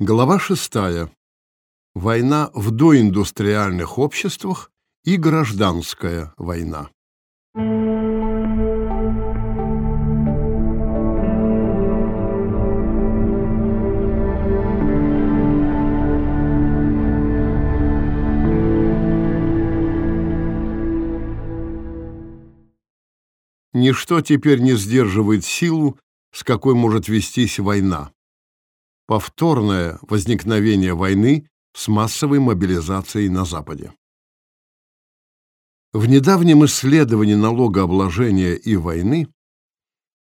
Глава шестая. Война в доиндустриальных обществах и гражданская война. Ничто теперь не сдерживает силу, с какой может вестись война повторное возникновение войны с массовой мобилизацией на Западе. В недавнем исследовании налогообложения и войны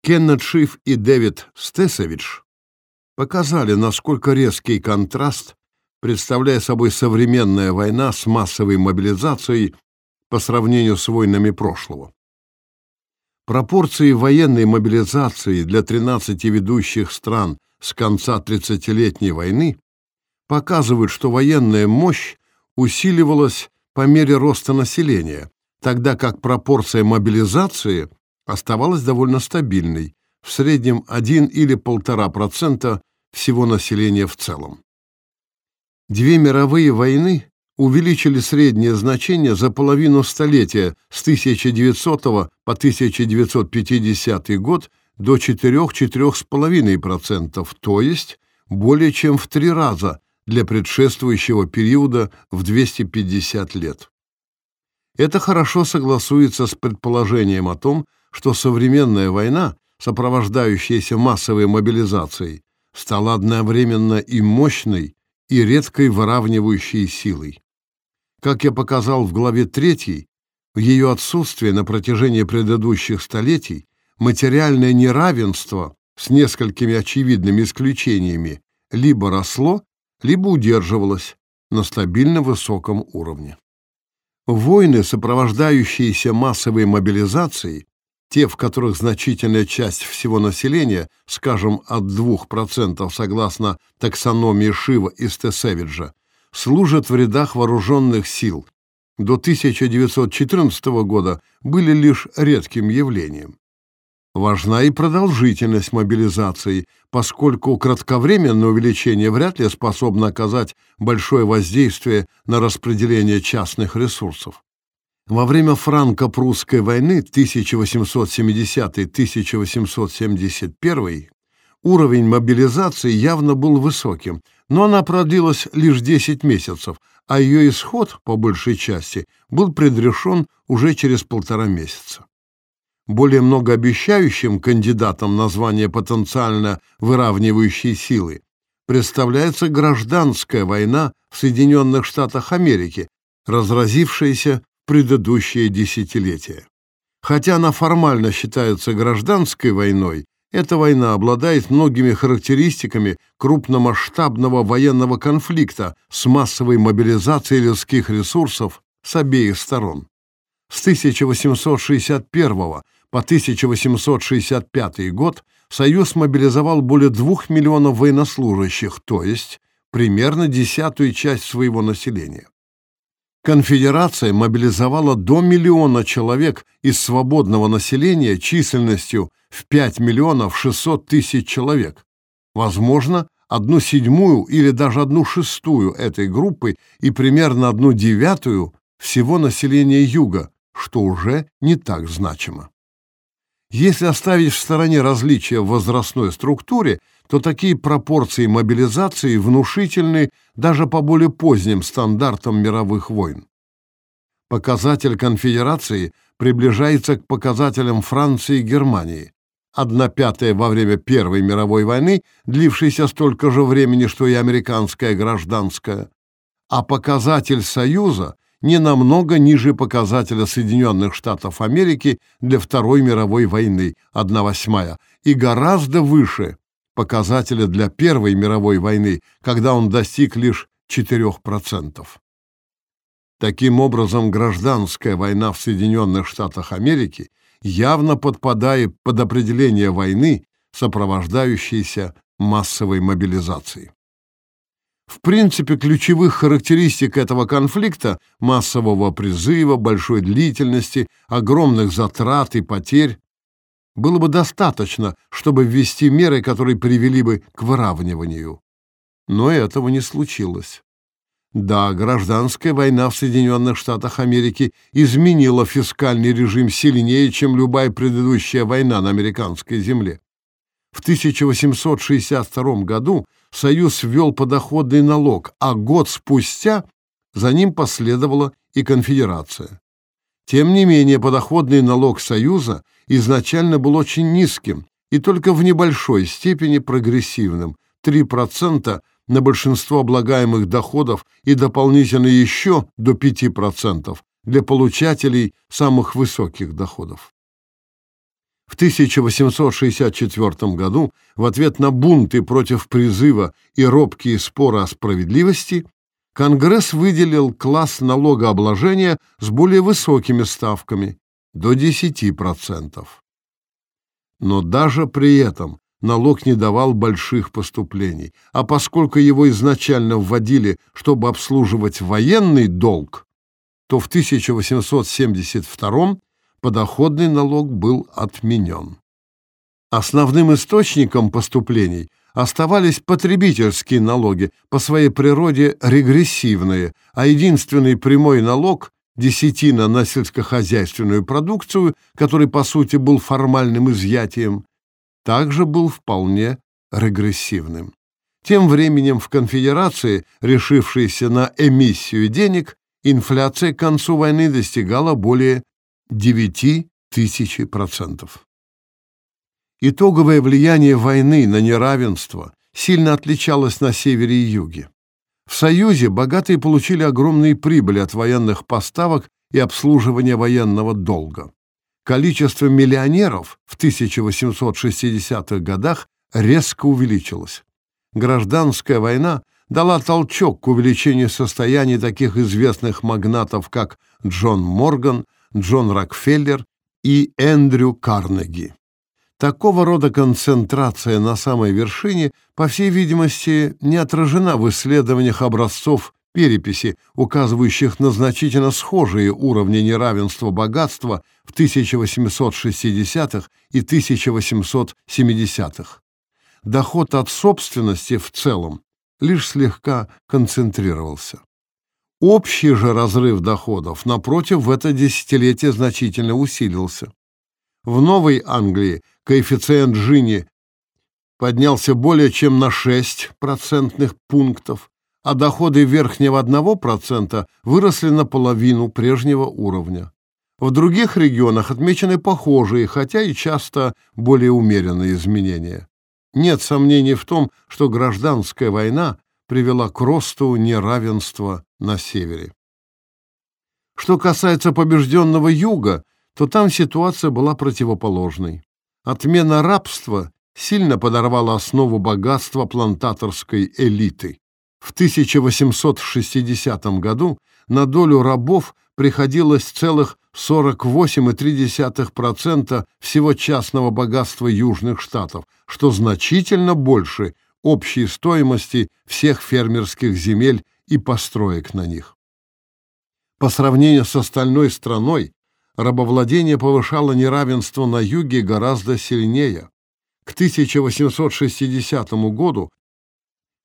Кеннет Шиф и Дэвид Стесович показали, насколько резкий контраст представляет собой современная война с массовой мобилизацией по сравнению с войнами прошлого. Пропорции военной мобилизации для 13 ведущих стран с конца тридцатилетней войны показывают, что военная мощь усиливалась по мере роста населения, тогда как пропорция мобилизации оставалась довольно стабильной, в среднем 1 или 1,5% всего населения в целом. Две мировые войны увеличили среднее значение за половину столетия с 1900 по 1950 год до 4-4,5%, то есть более чем в три раза для предшествующего периода в 250 лет. Это хорошо согласуется с предположением о том, что современная война, сопровождающаяся массовой мобилизацией, стала одновременно и мощной, и редкой выравнивающей силой. Как я показал в главе 3, в ее отсутствие на протяжении предыдущих столетий материальное неравенство с несколькими очевидными исключениями либо росло, либо удерживалось на стабильно высоком уровне. Войны, сопровождающиеся массовой мобилизацией, те, в которых значительная часть всего населения, скажем, от 2% согласно таксономии Шива и Стесевиджа, служат в рядах вооруженных сил, до 1914 года были лишь редким явлением. Важна и продолжительность мобилизации, поскольку кратковременное увеличение вряд ли способно оказать большое воздействие на распределение частных ресурсов. Во время франко-прусской войны 1870-1871 уровень мобилизации явно был высоким, но она продлилась лишь 10 месяцев, а ее исход, по большей части, был предрешен уже через полтора месяца более многообещающим кандидатом на звание потенциально выравнивающей силы представляется гражданская война в Соединенных Штатах Америки, разразившаяся в предыдущее десятилетие. Хотя она формально считается гражданской войной, эта война обладает многими характеристиками крупномасштабного военного конфликта с массовой мобилизацией людских ресурсов с обеих сторон. С 1861 по 1865 год Союз мобилизовал более 2 миллионов военнослужащих, то есть примерно десятую часть своего населения. Конфедерация мобилизовала до миллиона человек из свободного населения численностью в 5 миллионов 600 тысяч человек. Возможно, одну седьмую или даже одну шестую этой группы и примерно одну девятую всего населения Юга, что уже не так значимо. Если оставить в стороне различия в возрастной структуре, то такие пропорции мобилизации внушительны даже по более поздним стандартам мировых войн. Показатель конфедерации приближается к показателям Франции и Германии. Одна пятая во время Первой мировой войны, длившейся столько же времени, что и американская гражданская, а показатель Союза не намного ниже показателя Соединенных Штатов Америки для Второй мировой войны, 1 восьмая, и гораздо выше показателя для Первой мировой войны, когда он достиг лишь 4%. Таким образом, гражданская война в Соединенных Штатах Америки явно подпадает под определение войны, сопровождающейся массовой мобилизацией. В принципе, ключевых характеристик этого конфликта – массового призыва, большой длительности, огромных затрат и потерь – было бы достаточно, чтобы ввести меры, которые привели бы к выравниванию. Но этого не случилось. Да, гражданская война в Соединенных Штатах Америки изменила фискальный режим сильнее, чем любая предыдущая война на американской земле. В 1862 году Союз ввел подоходный налог, а год спустя за ним последовала и конфедерация. Тем не менее, подоходный налог Союза изначально был очень низким и только в небольшой степени прогрессивным – 3% на большинство облагаемых доходов и дополнительно еще до 5% для получателей самых высоких доходов. В 1864 году в ответ на бунты против призыва и робкие споры о справедливости Конгресс выделил класс налогообложения с более высокими ставками до 10%. Но даже при этом налог не давал больших поступлений, а поскольку его изначально вводили, чтобы обслуживать военный долг, то в 1872 подоходный налог был отменен. Основным источником поступлений оставались потребительские налоги, по своей природе регрессивные, а единственный прямой налог – десятина на сельскохозяйственную продукцию, который, по сути, был формальным изъятием, также был вполне регрессивным. Тем временем в конфедерации, решившейся на эмиссию денег, инфляция к концу войны достигала более 9 тысяч процентов. Итоговое влияние войны на неравенство сильно отличалось на севере и юге. В Союзе богатые получили огромные прибыли от военных поставок и обслуживания военного долга. Количество миллионеров в 1860-х годах резко увеличилось. Гражданская война дала толчок к увеличению состояний таких известных магнатов, как Джон Морган, Джон Рокфеллер и Эндрю Карнеги. Такого рода концентрация на самой вершине, по всей видимости, не отражена в исследованиях образцов переписи, указывающих на значительно схожие уровни неравенства богатства в 1860-х и 1870-х. Доход от собственности в целом лишь слегка концентрировался. Общий же разрыв доходов, напротив, в это десятилетие значительно усилился. В Новой Англии коэффициент Джини поднялся более чем на 6 процентных пунктов, а доходы верхнего 1% выросли наполовину прежнего уровня. В других регионах отмечены похожие, хотя и часто более умеренные изменения. Нет сомнений в том, что гражданская война привела к росту неравенства на севере. Что касается побежденного юга, то там ситуация была противоположной. Отмена рабства сильно подорвала основу богатства плантаторской элиты. В 1860 году на долю рабов приходилось целых 48,3% всего частного богатства Южных Штатов, что значительно больше общей стоимости всех фермерских земель и построек на них. По сравнению с остальной страной, рабовладение повышало неравенство на юге гораздо сильнее. К 1860 году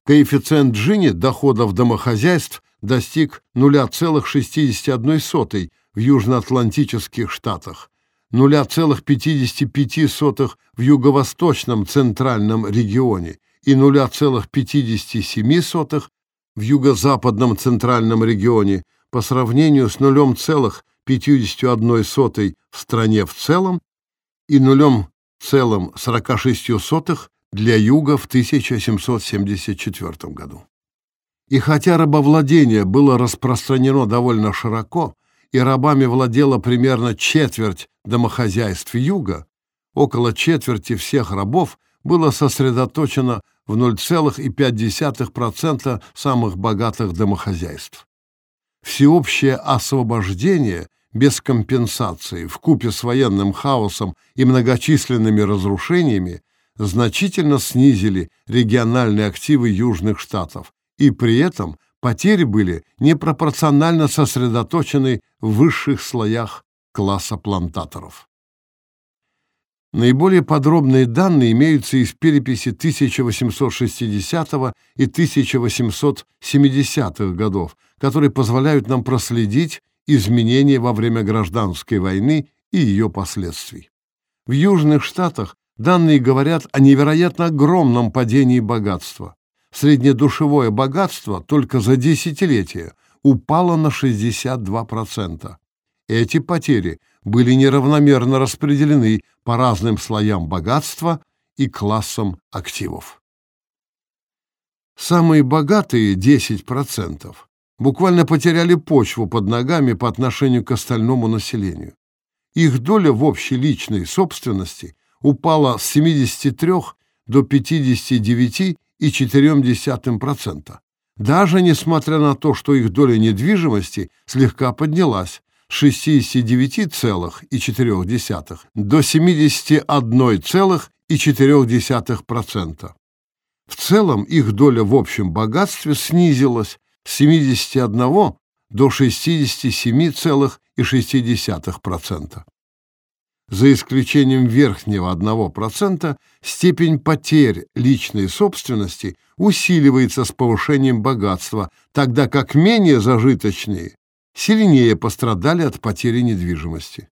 коэффициент Джини доходов домохозяйств достиг 0,61 в южноатлантических штатах, 0,55 в юго-восточном центральном регионе и 0,57 в юго-западном центральном регионе по сравнению с 0,51 в стране в целом и 0,46 для юга в 1774 году. И хотя рабовладение было распространено довольно широко, и рабами владела примерно четверть домохозяйств юга, около четверти всех рабов было сосредоточено в 0,5% самых богатых домохозяйств. Всеобщее освобождение без компенсации в купе с военным хаосом и многочисленными разрушениями значительно снизили региональные активы южных штатов, и при этом потери были непропорционально сосредоточены в высших слоях класса плантаторов. Наиболее подробные данные имеются из переписи 1860 и 1870 годов, которые позволяют нам проследить изменения во время гражданской войны и ее последствий. В Южных Штатах данные говорят о невероятно огромном падении богатства. Среднедушевое богатство только за десятилетие упало на 62%. Эти потери были неравномерно распределены по разным слоям богатства и классам активов. Самые богатые 10% буквально потеряли почву под ногами по отношению к остальному населению. Их доля в общей личной собственности упала с 73 до 59,4%, даже несмотря на то, что их доля недвижимости слегка поднялась 69,4 до 71,4%. В целом их доля в общем богатстве снизилась с 71 до 67,6%. За исключением верхнего 1%, степень потерь личной собственности усиливается с повышением богатства, тогда как менее зажиточные сильнее пострадали от потери недвижимости.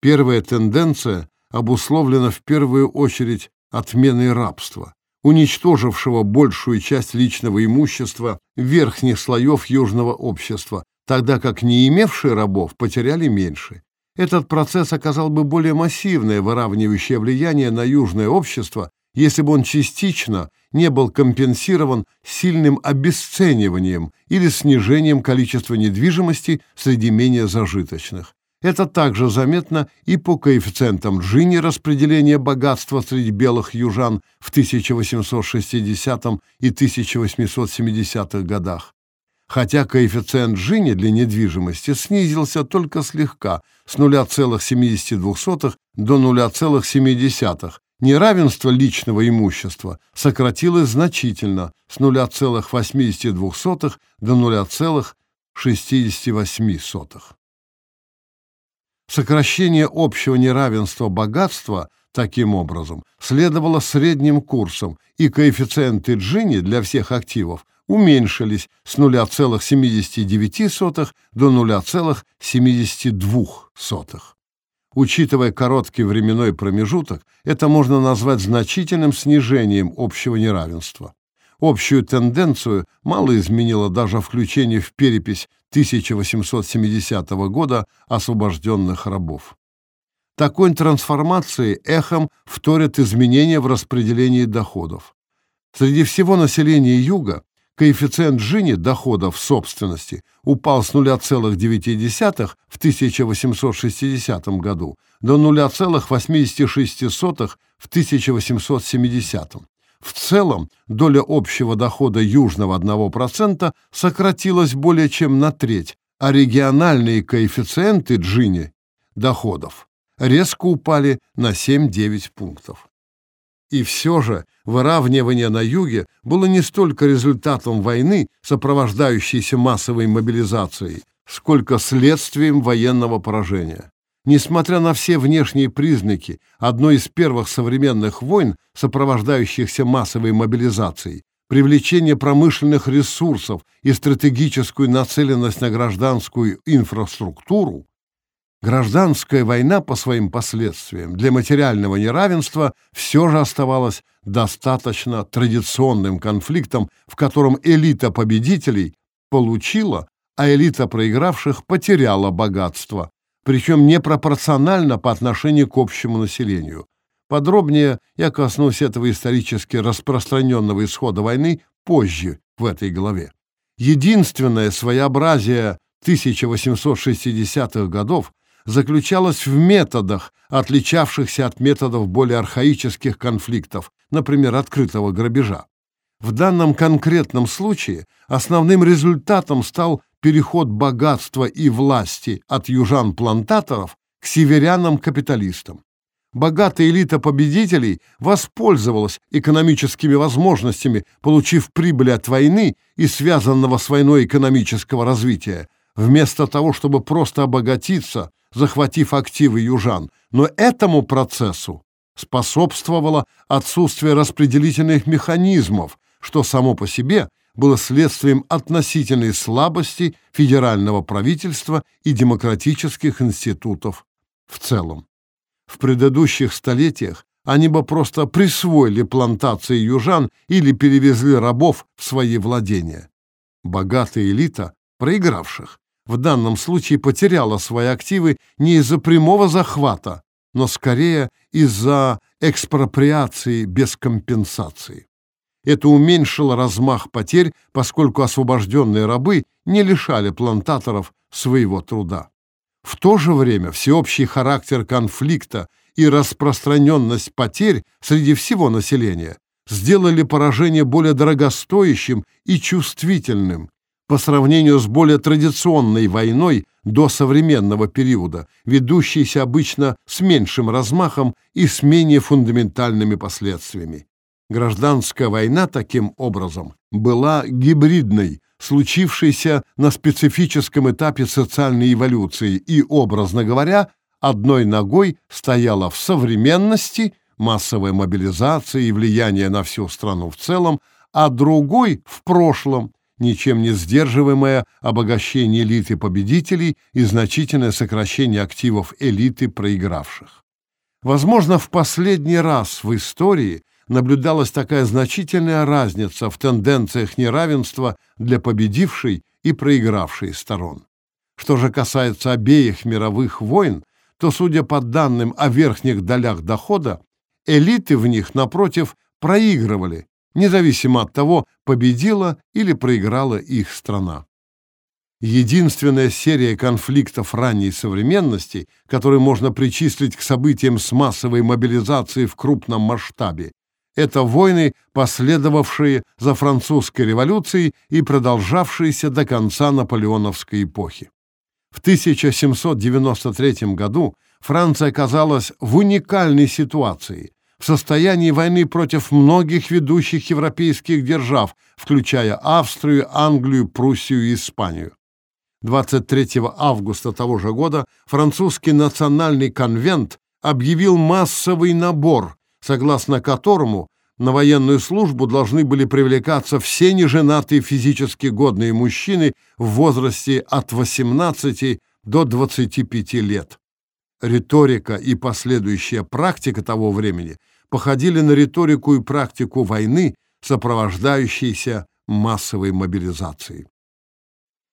Первая тенденция обусловлена в первую очередь отменой рабства, уничтожившего большую часть личного имущества верхних слоев южного общества, тогда как не имевшие рабов потеряли меньше. Этот процесс оказал бы более массивное выравнивающее влияние на южное общество, если бы он частично не был компенсирован сильным обесцениванием или снижением количества недвижимости среди менее зажиточных. Это также заметно и по коэффициентам Джинни распределения богатства среди белых южан в 1860 и 1870 годах. Хотя коэффициент Джинни для недвижимости снизился только слегка, с 0,72 до 0,7, Неравенство личного имущества сократилось значительно с 0,82 до 0,68. Сокращение общего неравенства богатства таким образом следовало средним курсом, и коэффициенты Джинни для всех активов уменьшились с 0,79 до 0,72. Учитывая короткий временной промежуток, это можно назвать значительным снижением общего неравенства. Общую тенденцию мало изменило даже включение в перепись 1870 года освобожденных рабов. Такой трансформации эхом вторят изменения в распределении доходов. Среди всего населения Юга коэффициент Джини доходов собственности упал с 0,9 в 1860 году до 0,86 в 1870. В целом, доля общего дохода южного 1% сократилась более чем на треть, а региональные коэффициенты Джини доходов резко упали на 7-9 пунктов. И все же выравнивание на юге было не столько результатом войны, сопровождающейся массовой мобилизацией, сколько следствием военного поражения. Несмотря на все внешние признаки одной из первых современных войн, сопровождающихся массовой мобилизацией, привлечение промышленных ресурсов и стратегическую нацеленность на гражданскую инфраструктуру, Гражданская война по своим последствиям для материального неравенства все же оставалась достаточно традиционным конфликтом, в котором элита победителей получила, а элита проигравших потеряла богатство, причем непропорционально по отношению к общему населению. Подробнее я коснусь этого исторически распространенного исхода войны позже в этой главе. Единственное своеобразие 1860-х годов – заключалась в методах, отличавшихся от методов более архаических конфликтов, например, открытого грабежа. В данном конкретном случае основным результатом стал переход богатства и власти от южан-плантаторов к северянам-капиталистам. Богатая элита победителей воспользовалась экономическими возможностями, получив прибыль от войны и связанного с войной экономического развития, вместо того, чтобы просто обогатиться захватив активы южан, но этому процессу способствовало отсутствие распределительных механизмов, что само по себе было следствием относительной слабости федерального правительства и демократических институтов в целом. В предыдущих столетиях они бы просто присвоили плантации южан или перевезли рабов в свои владения. Богатая элита, проигравших, в данном случае потеряла свои активы не из-за прямого захвата, но скорее из-за экспроприации без компенсации. Это уменьшило размах потерь, поскольку освобожденные рабы не лишали плантаторов своего труда. В то же время всеобщий характер конфликта и распространенность потерь среди всего населения сделали поражение более дорогостоящим и чувствительным по сравнению с более традиционной войной до современного периода, ведущейся обычно с меньшим размахом и с менее фундаментальными последствиями. Гражданская война, таким образом, была гибридной, случившейся на специфическом этапе социальной эволюции и, образно говоря, одной ногой стояла в современности, массовой мобилизации и влияние на всю страну в целом, а другой — в прошлом, ничем не сдерживаемое обогащение элиты победителей и значительное сокращение активов элиты проигравших. Возможно, в последний раз в истории наблюдалась такая значительная разница в тенденциях неравенства для победившей и проигравшей сторон. Что же касается обеих мировых войн, то, судя по данным о верхних долях дохода, элиты в них, напротив, проигрывали, независимо от того, победила или проиграла их страна. Единственная серия конфликтов ранней современности, которые можно причислить к событиям с массовой мобилизацией в крупном масштабе, это войны, последовавшие за французской революцией и продолжавшиеся до конца наполеоновской эпохи. В 1793 году Франция оказалась в уникальной ситуации, в состоянии войны против многих ведущих европейских держав, включая Австрию, Англию, Пруссию и Испанию. 23 августа того же года французский национальный конвент объявил массовый набор, согласно которому на военную службу должны были привлекаться все неженатые физически годные мужчины в возрасте от 18 до 25 лет. Риторика и последующая практика того времени походили на риторику и практику войны, сопровождающейся массовой мобилизацией.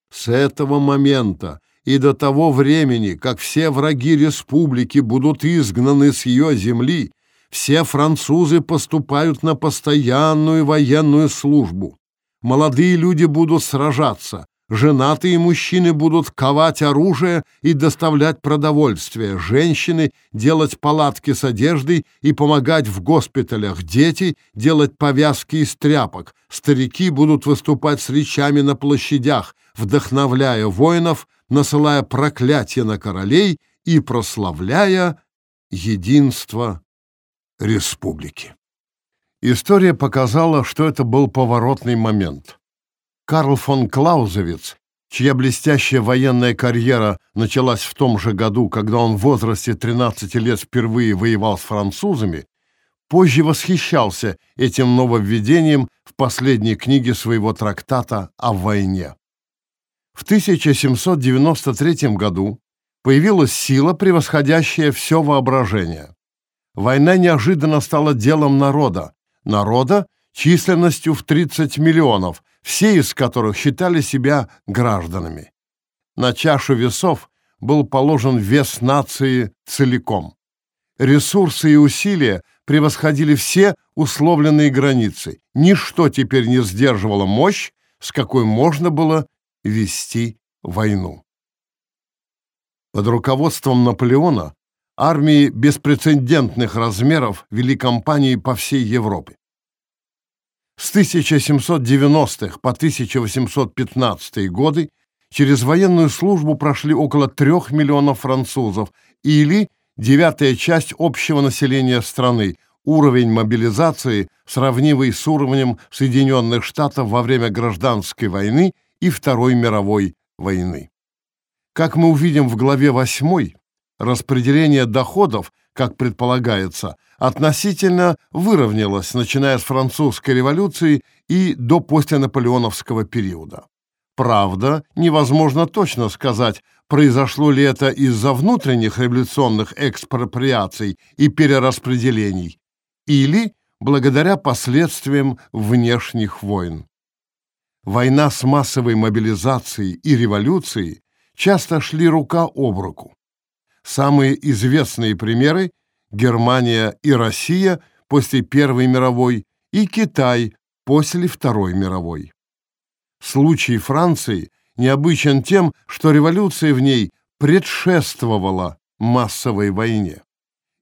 С этого момента и до того времени, как все враги республики будут изгнаны с ее земли, все французы поступают на постоянную военную службу. Молодые люди будут сражаться, женатые мужчины будут ковать оружие и доставлять продовольствие, женщины делать палатки с одеждой и помогать в госпиталях, дети делать повязки из тряпок, старики будут выступать с речами на площадях, вдохновляя воинов, насылая проклятия на королей и прославляя единство республики. История показала, что это был поворотный момент. Карл фон Клаузевиц, чья блестящая военная карьера началась в том же году, когда он в возрасте 13 лет впервые воевал с французами, позже восхищался этим нововведением в последней книге своего трактата о войне. В 1793 году появилась сила, превосходящая все воображение война неожиданно стала делом народа. Народа численностью в 30 миллионов, все из которых считали себя гражданами. На чашу весов был положен вес нации целиком. Ресурсы и усилия превосходили все условленные границы. Ничто теперь не сдерживало мощь, с какой можно было вести войну. Под руководством Наполеона армии беспрецедентных размеров вели кампании по всей Европе. С 1790-х по 1815 годы через военную службу прошли около трех миллионов французов или девятая часть общего населения страны, уровень мобилизации, сравнимый с уровнем Соединенных Штатов во время гражданской войны и Второй мировой войны. Как мы увидим в главе 8, распределение доходов, как предполагается, относительно выровнялось, начиная с французской революции и до постнаполеоновского периода. Правда, невозможно точно сказать, произошло ли это из-за внутренних революционных экспроприаций и перераспределений, или благодаря последствиям внешних войн. Война с массовой мобилизацией и революцией часто шли рука об руку. Самые известные примеры – Германия и Россия после Первой мировой и Китай после Второй мировой. Случай Франции необычен тем, что революция в ней предшествовала массовой войне.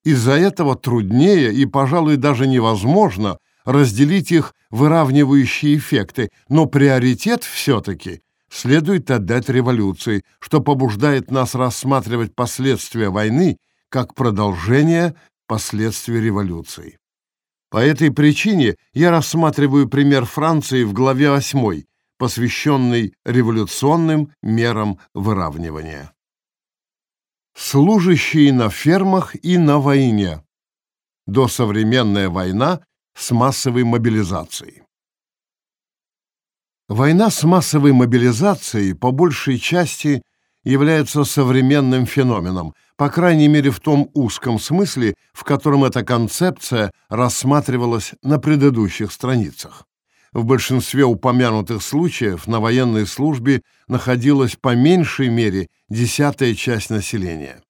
Из-за этого труднее и, пожалуй, даже невозможно разделить их выравнивающие эффекты, но приоритет все-таки следует отдать революции, что побуждает нас рассматривать последствия войны как продолжение последствий революции. По этой причине я рассматриваю пример Франции в главе 8, посвященной революционным мерам выравнивания. Служащие на фермах и на войне. Досовременная война с массовой мобилизацией. Война с массовой мобилизацией по большей части является современным феноменом, по крайней мере в том узком смысле, в котором эта концепция рассматривалась на предыдущих страницах. В большинстве упомянутых случаев на военной службе находилась по меньшей мере десятая часть населения.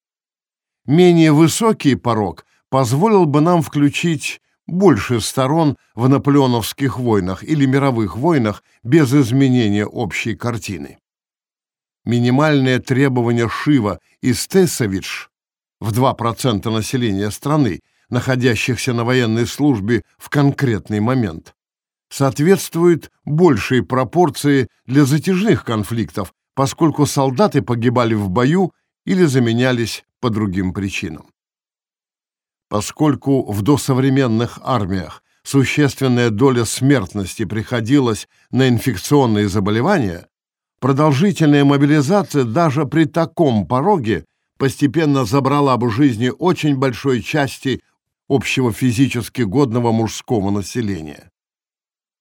Менее высокий порог позволил бы нам включить больше сторон в наполеоновских войнах или мировых войнах без изменения общей картины. Минимальное требование Шива и Стесович в 2% населения страны, находящихся на военной службе в конкретный момент, соответствует большей пропорции для затяжных конфликтов, поскольку солдаты погибали в бою или заменялись по другим причинам. Поскольку в досовременных армиях существенная доля смертности приходилась на инфекционные заболевания, продолжительная мобилизация даже при таком пороге постепенно забрала бы жизни очень большой части общего физически годного мужского населения.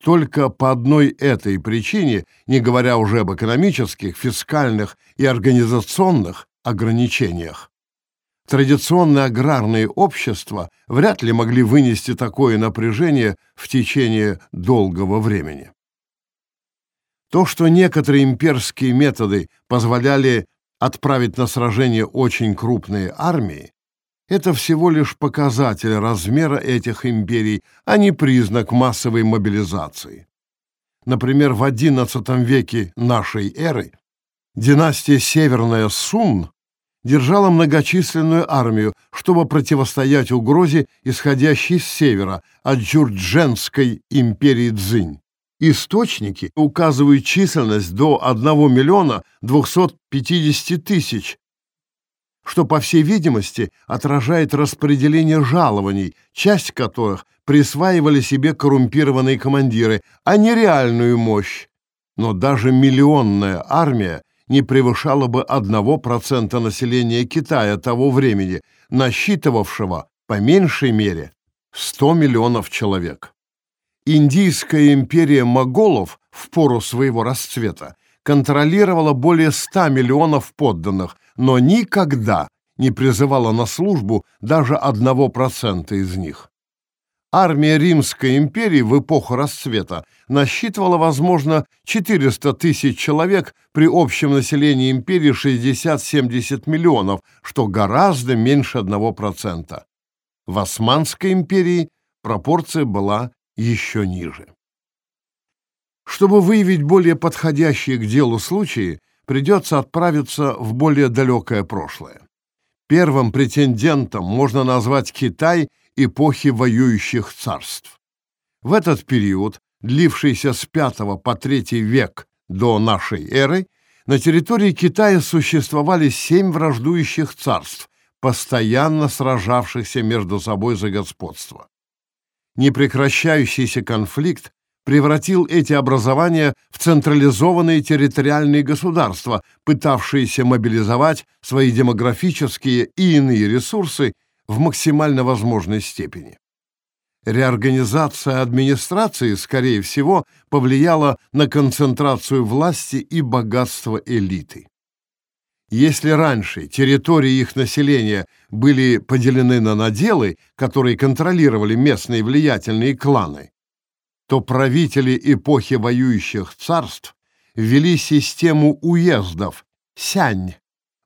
Только по одной этой причине, не говоря уже об экономических, фискальных и организационных ограничениях, Традиционные аграрные общества вряд ли могли вынести такое напряжение в течение долгого времени. То, что некоторые имперские методы позволяли отправить на сражение очень крупные армии, это всего лишь показатель размера этих империй, а не признак массовой мобилизации. Например, в XI веке нашей эры династия Северная Сун держала многочисленную армию, чтобы противостоять угрозе, исходящей с севера, от Джурдженской империи Цзинь. Источники указывают численность до 1 миллиона 250 тысяч, что, по всей видимости, отражает распределение жалований, часть которых присваивали себе коррумпированные командиры, а не реальную мощь. Но даже миллионная армия не превышало бы 1% населения Китая того времени, насчитывавшего, по меньшей мере, 100 миллионов человек. Индийская империя моголов в пору своего расцвета контролировала более 100 миллионов подданных, но никогда не призывала на службу даже 1% из них. Армия Римской империи в эпоху расцвета насчитывала, возможно, 400 тысяч человек при общем населении империи 60-70 миллионов, что гораздо меньше 1%. В Османской империи пропорция была еще ниже. Чтобы выявить более подходящие к делу случаи, придется отправиться в более далекое прошлое. Первым претендентом можно назвать Китай эпохи воюющих царств. В этот период, длившийся с V по III век до нашей эры, на территории Китая существовали семь враждующих царств, постоянно сражавшихся между собой за господство. Непрекращающийся конфликт превратил эти образования в централизованные территориальные государства, пытавшиеся мобилизовать свои демографические и иные ресурсы в максимально возможной степени. Реорганизация администрации, скорее всего, повлияла на концентрацию власти и богатства элиты. Если раньше территории их населения были поделены на наделы, которые контролировали местные влиятельные кланы, то правители эпохи воюющих царств ввели систему уездов, сянь,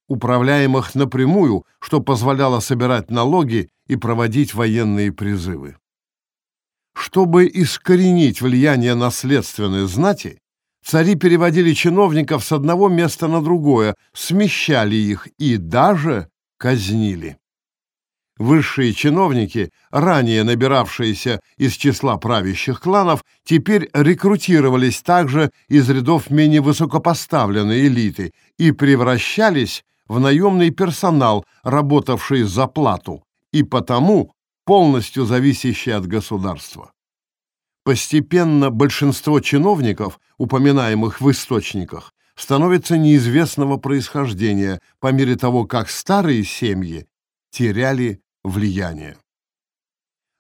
управляемых напрямую, что позволяло собирать налоги и проводить военные призывы. Чтобы искоренить влияние наследственной знати, цари переводили чиновников с одного места на другое, смещали их и даже казнили. Высшие чиновники, ранее набиравшиеся из числа правящих кланов, теперь рекрутировались также из рядов менее высокопоставленной элиты и превращались в наемный персонал, работавший за плату, и потому полностью зависящие от государства. Постепенно большинство чиновников, упоминаемых в источниках, становится неизвестного происхождения по мере того, как старые семьи теряли влияние.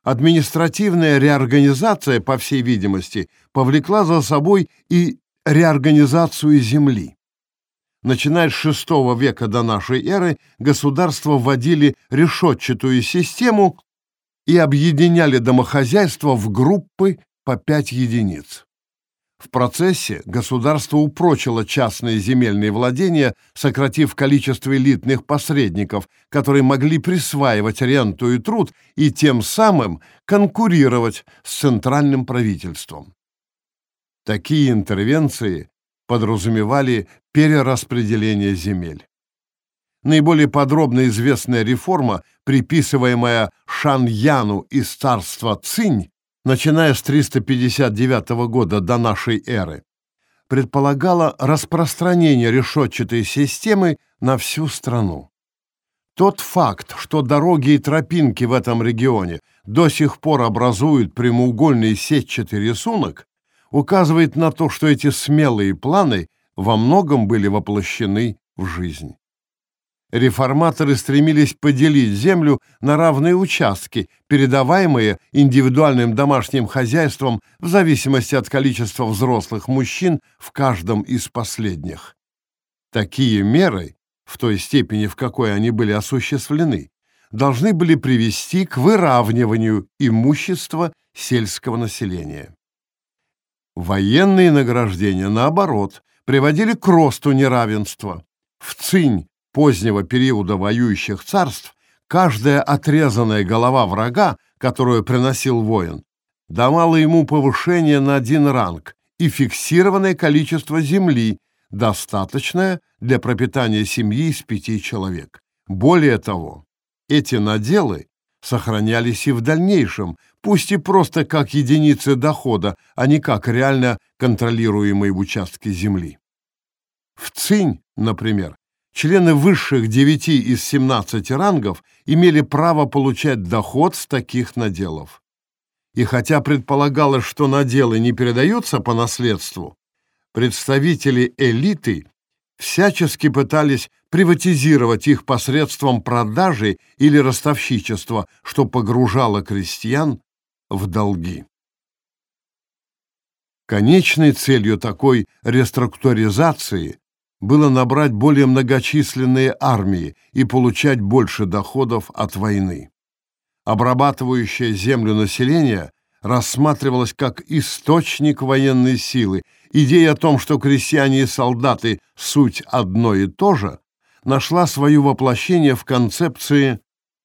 Административная реорганизация, по всей видимости, повлекла за собой и реорганизацию земли. Начиная с VI века до нашей эры государства вводили решетчатую систему и объединяли домохозяйства в группы по 5 единиц. В процессе государство упрочило частные земельные владения, сократив количество элитных посредников, которые могли присваивать ренту и труд и тем самым конкурировать с центральным правительством. Такие интервенции подразумевали перераспределение земель. Наиболее подробно известная реформа, приписываемая Шаньяну из царства Цинь, начиная с 359 года до нашей эры, предполагала распространение решетчатой системы на всю страну. Тот факт, что дороги и тропинки в этом регионе до сих пор образуют прямоугольный сетчатый рисунок, указывает на то, что эти смелые планы во многом были воплощены в жизнь реформаторы стремились поделить землю на равные участки, передаваемые индивидуальным домашним хозяйством в зависимости от количества взрослых мужчин в каждом из последних. Такие меры, в той степени, в какой они были осуществлены, должны были привести к выравниванию имущества сельского населения. Военные награждения, наоборот, приводили к росту неравенства. В Цинь позднего периода воюющих царств каждая отрезанная голова врага, которую приносил воин, давала ему повышение на один ранг и фиксированное количество земли, достаточное для пропитания семьи из пяти человек. Более того, эти наделы сохранялись и в дальнейшем, пусть и просто как единицы дохода, а не как реально контролируемые участки земли. В Цинь, например, Члены высших 9 из 17 рангов имели право получать доход с таких наделов. И хотя предполагалось, что наделы не передаются по наследству, представители элиты всячески пытались приватизировать их посредством продажи или ростовщичества, что погружало крестьян в долги. Конечной целью такой реструктуризации было набрать более многочисленные армии и получать больше доходов от войны. Обрабатывающее землю население рассматривалось как источник военной силы. Идея о том, что крестьяне и солдаты – суть одно и то же, нашла свое воплощение в концепции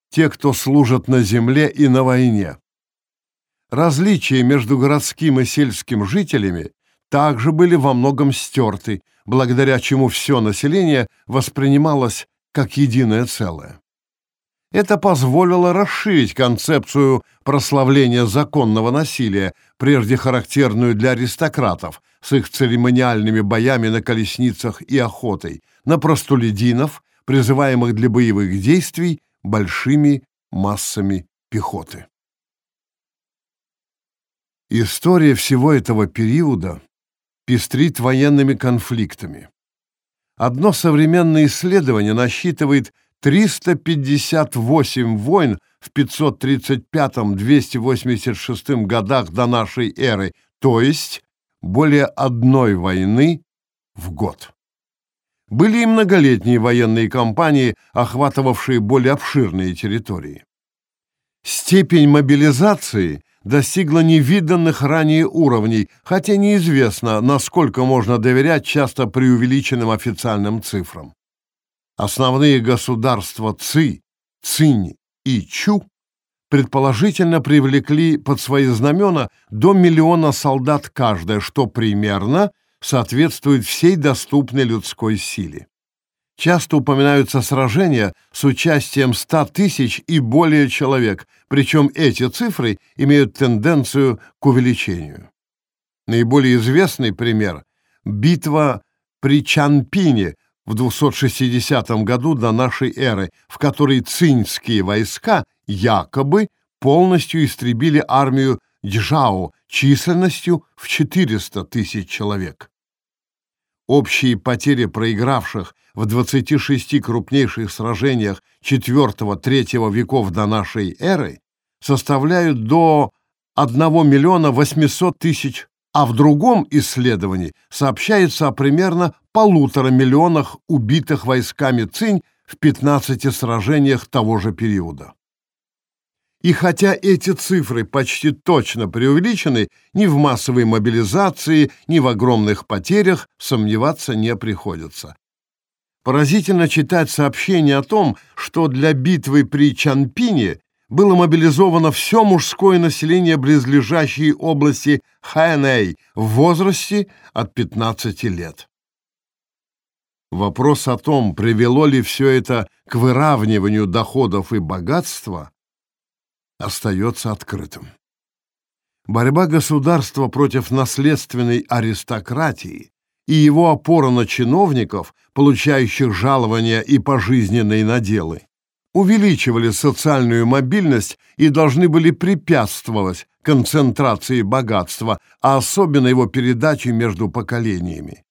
«те, кто служат на земле и на войне». Различия между городским и сельским жителями также были во многом стерты, благодаря чему все население воспринималось как единое целое. Это позволило расширить концепцию прославления законного насилия, прежде характерную для аристократов, с их церемониальными боями на колесницах и охотой, на простолюдинов, призываемых для боевых действий большими массами пехоты. История всего этого периода пестрит военными конфликтами. Одно современное исследование насчитывает 358 войн в 535-286 годах до нашей эры, то есть более одной войны в год. Были и многолетние военные кампании, охватывавшие более обширные территории. Степень мобилизации достигла невиданных ранее уровней, хотя неизвестно, насколько можно доверять часто преувеличенным официальным цифрам. Основные государства Ци, Цинь и Чу предположительно привлекли под свои знамена до миллиона солдат каждое, что примерно соответствует всей доступной людской силе. Часто упоминаются сражения с участием 100 тысяч и более человек, причем эти цифры имеют тенденцию к увеличению. Наиболее известный пример – битва при Чанпине в 260 году до нашей эры, в которой цинские войска якобы полностью истребили армию Джао численностью в 400 тысяч человек. Общие потери проигравших в 26 крупнейших сражениях IV-III веков до нашей эры составляют до 1 миллиона 800 тысяч, а в другом исследовании сообщается о примерно полутора миллионах убитых войсками Цинь в 15 сражениях того же периода. И хотя эти цифры почти точно преувеличены, ни в массовой мобилизации, ни в огромных потерях сомневаться не приходится. Поразительно читать сообщение о том, что для битвы при Чанпине было мобилизовано все мужское население близлежащей области Хэнэй в возрасте от 15 лет. Вопрос о том, привело ли все это к выравниванию доходов и богатства, остается открытым. Борьба государства против наследственной аристократии и его опора на чиновников, получающих жалования и пожизненные наделы, увеличивали социальную мобильность и должны были препятствовать концентрации богатства, а особенно его передаче между поколениями.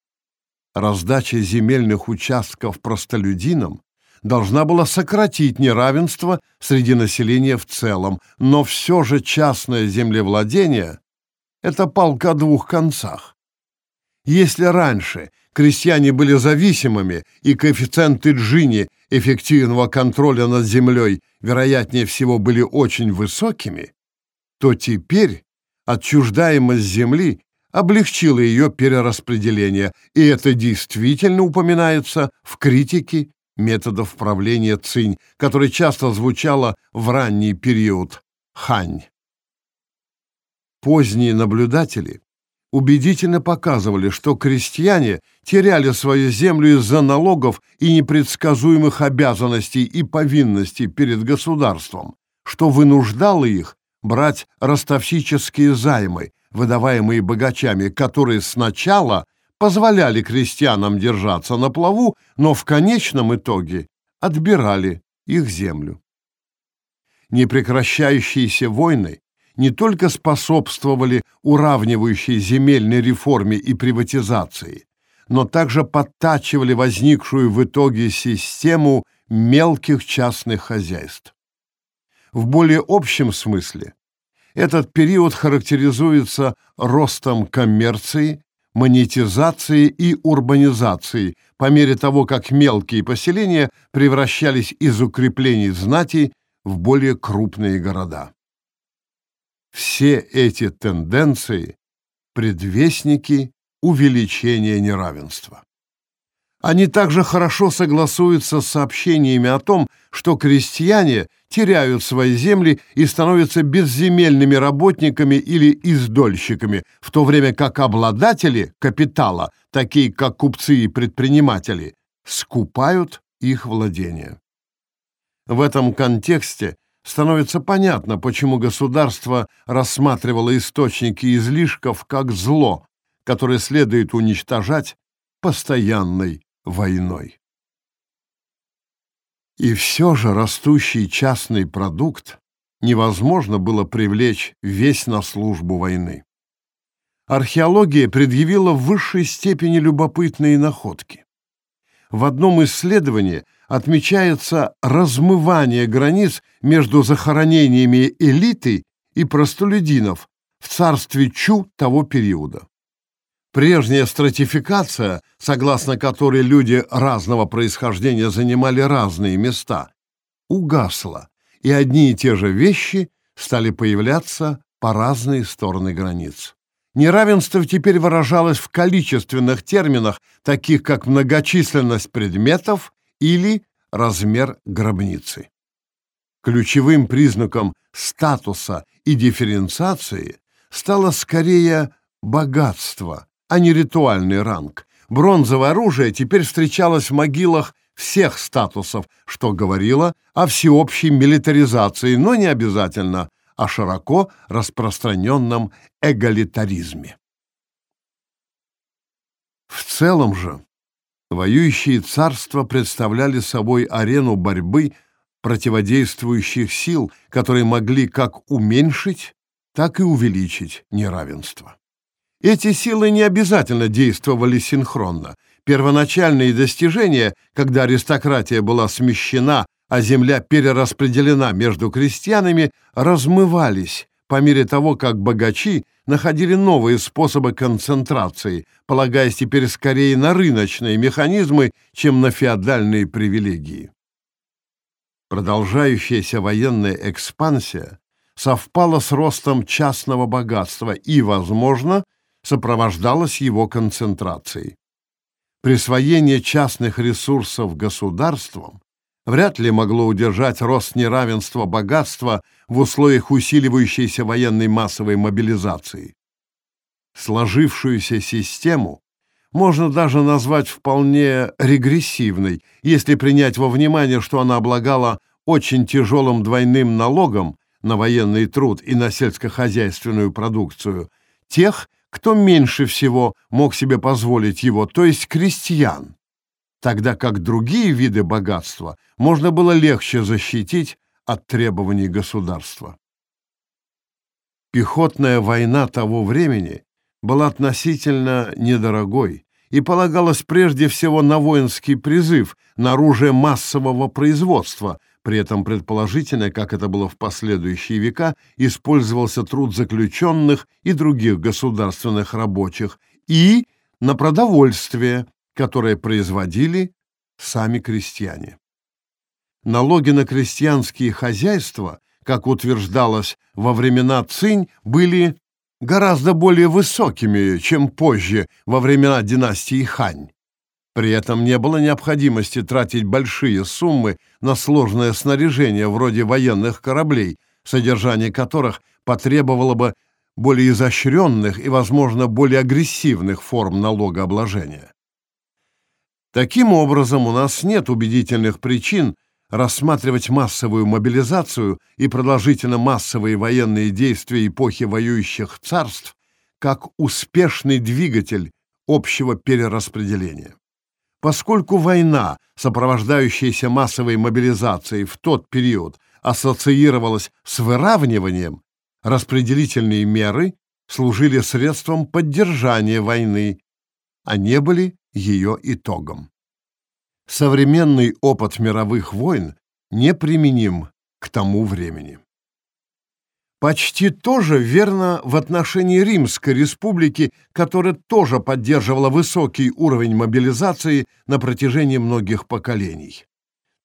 Раздача земельных участков простолюдинам должна была сократить неравенство среди населения в целом, но все же частное землевладение – это палка о двух концах. Если раньше крестьяне были зависимыми и коэффициенты Джини эффективного контроля над землей, вероятнее всего, были очень высокими, то теперь отчуждаемость земли облегчила ее перераспределение, и это действительно упоминается в критике методов правления цинь, которая часто звучала в ранний период хань. Поздние наблюдатели убедительно показывали, что крестьяне теряли свою землю из-за налогов и непредсказуемых обязанностей и повинностей перед государством, что вынуждало их брать ростовщические займы, выдаваемые богачами, которые сначала позволяли крестьянам держаться на плаву, но в конечном итоге отбирали их землю. Непрекращающиеся войны не только способствовали уравнивающей земельной реформе и приватизации, но также подтачивали возникшую в итоге систему мелких частных хозяйств. В более общем смысле этот период характеризуется ростом коммерции, монетизации и урбанизации по мере того, как мелкие поселения превращались из укреплений знати в более крупные города. Все эти тенденции – предвестники увеличения неравенства. Они также хорошо согласуются с сообщениями о том, что крестьяне теряют свои земли и становятся безземельными работниками или издольщиками, в то время как обладатели капитала, такие как купцы и предприниматели, скупают их владения. В этом контексте становится понятно, почему государство рассматривало источники излишков как зло, которое следует уничтожать постоянной войной. И все же растущий частный продукт невозможно было привлечь весь на службу войны. археология предъявила в высшей степени любопытные находки. В одном исследовании отмечается размывание границ между захоронениями элиты и простолюдинов в царстве Чу того периода. Прежняя стратификация, согласно которой люди разного происхождения занимали разные места, угасла, и одни и те же вещи стали появляться по разные стороны границ. Неравенство теперь выражалось в количественных терминах, таких как многочисленность предметов или размер гробницы. Ключевым признаком статуса и дифференциации стало скорее богатство, а не ритуальный ранг. Бронзовое оружие теперь встречалось в могилах всех статусов, что говорило о всеобщей милитаризации, но не обязательно о широко распространенном эгалитаризме. В целом же воюющие царства представляли собой арену борьбы противодействующих сил, которые могли как уменьшить, так и увеличить неравенство. Эти силы не обязательно действовали синхронно. Первоначальные достижения, когда аристократия была смещена, а земля перераспределена между крестьянами, размывались по мере того, как богачи находили новые способы концентрации, полагаясь теперь скорее на рыночные механизмы, чем на феодальные привилегии. Продолжающаяся военная экспансия совпала с ростом частного богатства и, возможно, сопровождалась его концентрацией. Присвоение частных ресурсов государством вряд ли могло удержать рост неравенства богатства в условиях усиливающейся военной массовой мобилизации. Сложившуюся систему можно даже назвать вполне регрессивной, если принять во внимание, что она облагала очень тяжелым двойным налогом на военный труд и на сельскохозяйственную продукцию тех, кто меньше всего мог себе позволить его, то есть крестьян, тогда как другие виды богатства можно было легче защитить от требований государства. Пехотная война того времени была относительно недорогой и полагалась прежде всего на воинский призыв, на оружие массового производства, при этом предположительно, как это было в последующие века, использовался труд заключенных и других государственных рабочих и на продовольствие, которое производили сами крестьяне. Налоги на крестьянские хозяйства, как утверждалось во времена Цинь, были гораздо более высокими, чем позже, во времена династии Хань. При этом не было необходимости тратить большие суммы на сложное снаряжение вроде военных кораблей, содержание которых потребовало бы более изощренных и, возможно, более агрессивных форм налогообложения. Таким образом, у нас нет убедительных причин рассматривать массовую мобилизацию и продолжительно массовые военные действия эпохи воюющих царств как успешный двигатель общего перераспределения. Поскольку война, сопровождающаяся массовой мобилизацией в тот период, ассоциировалась с выравниванием, распределительные меры служили средством поддержания войны, а не были ее итогом. Современный опыт мировых войн неприменим к тому времени. Почти тоже верно в отношении Римской республики, которая тоже поддерживала высокий уровень мобилизации на протяжении многих поколений.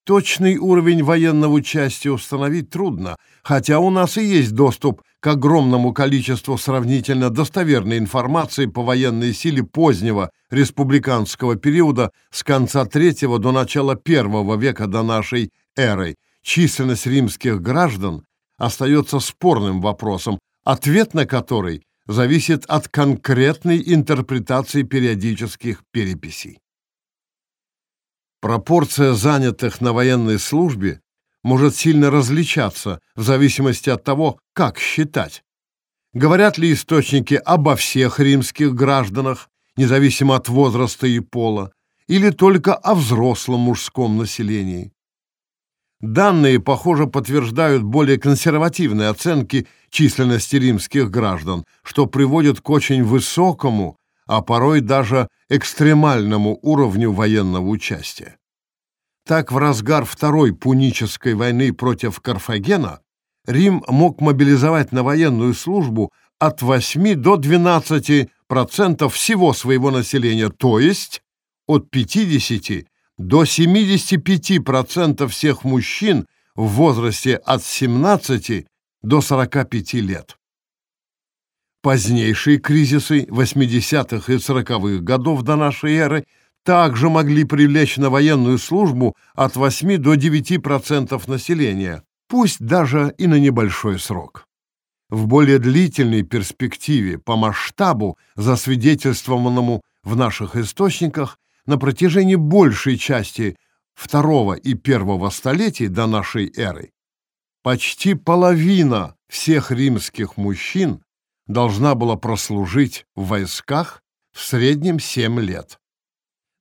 Точный уровень военного участия установить трудно, хотя у нас и есть доступ к огромному количеству сравнительно достоверной информации по военной силе позднего республиканского периода с конца III до начала I века до нашей эры. Численность римских граждан остается спорным вопросом, ответ на который зависит от конкретной интерпретации периодических переписей. Пропорция занятых на военной службе может сильно различаться в зависимости от того, как считать. Говорят ли источники обо всех римских гражданах, независимо от возраста и пола, или только о взрослом мужском населении? Данные, похоже, подтверждают более консервативные оценки, численности римских граждан, что приводит к очень высокому, а порой даже экстремальному уровню военного участия. Так, в разгар Второй Пунической войны против Карфагена Рим мог мобилизовать на военную службу от 8 до 12% всего своего населения, то есть от 50 до 75% всех мужчин в возрасте от 17 до 45 лет. Позднейшие кризисы 80-х и 40-х годов до нашей эры также могли привлечь на военную службу от 8 до 9% населения, пусть даже и на небольшой срок. В более длительной перспективе по масштабу, засвидетельствованному в наших источниках, на протяжении большей части второго и первого столетий до нашей эры почти половина всех римских мужчин должна была прослужить в войсках в среднем 7 лет.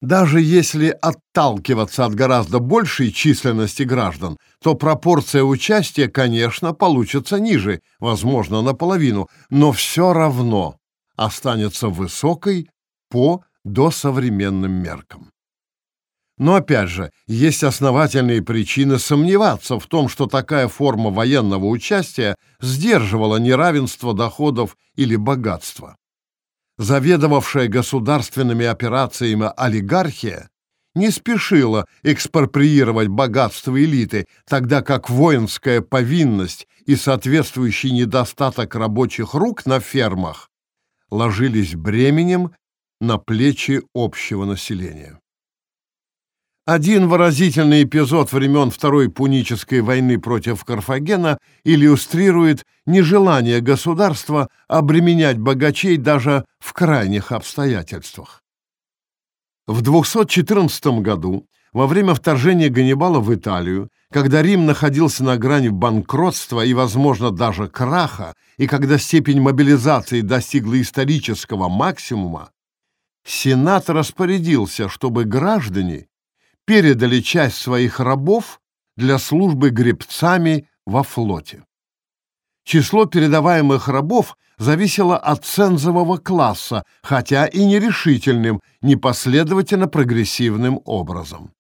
Даже если отталкиваться от гораздо большей численности граждан, то пропорция участия, конечно, получится ниже, возможно, наполовину, но все равно останется высокой по досовременным меркам. Но опять же, есть основательные причины сомневаться в том, что такая форма военного участия сдерживала неравенство доходов или богатства заведовавшая государственными операциями олигархия, не спешила экспроприировать богатство элиты, тогда как воинская повинность и соответствующий недостаток рабочих рук на фермах ложились бременем на плечи общего населения. Один выразительный эпизод времен Второй Пунической войны против Карфагена иллюстрирует нежелание государства обременять богачей даже в крайних обстоятельствах. В 214 году, во время вторжения Ганнибала в Италию, когда Рим находился на грани банкротства и, возможно, даже краха, и когда степень мобилизации достигла исторического максимума, Сенат распорядился, чтобы граждане передали часть своих рабов для службы гребцами во флоте. Число передаваемых рабов зависело от цензового класса, хотя и нерешительным, непоследовательно прогрессивным образом.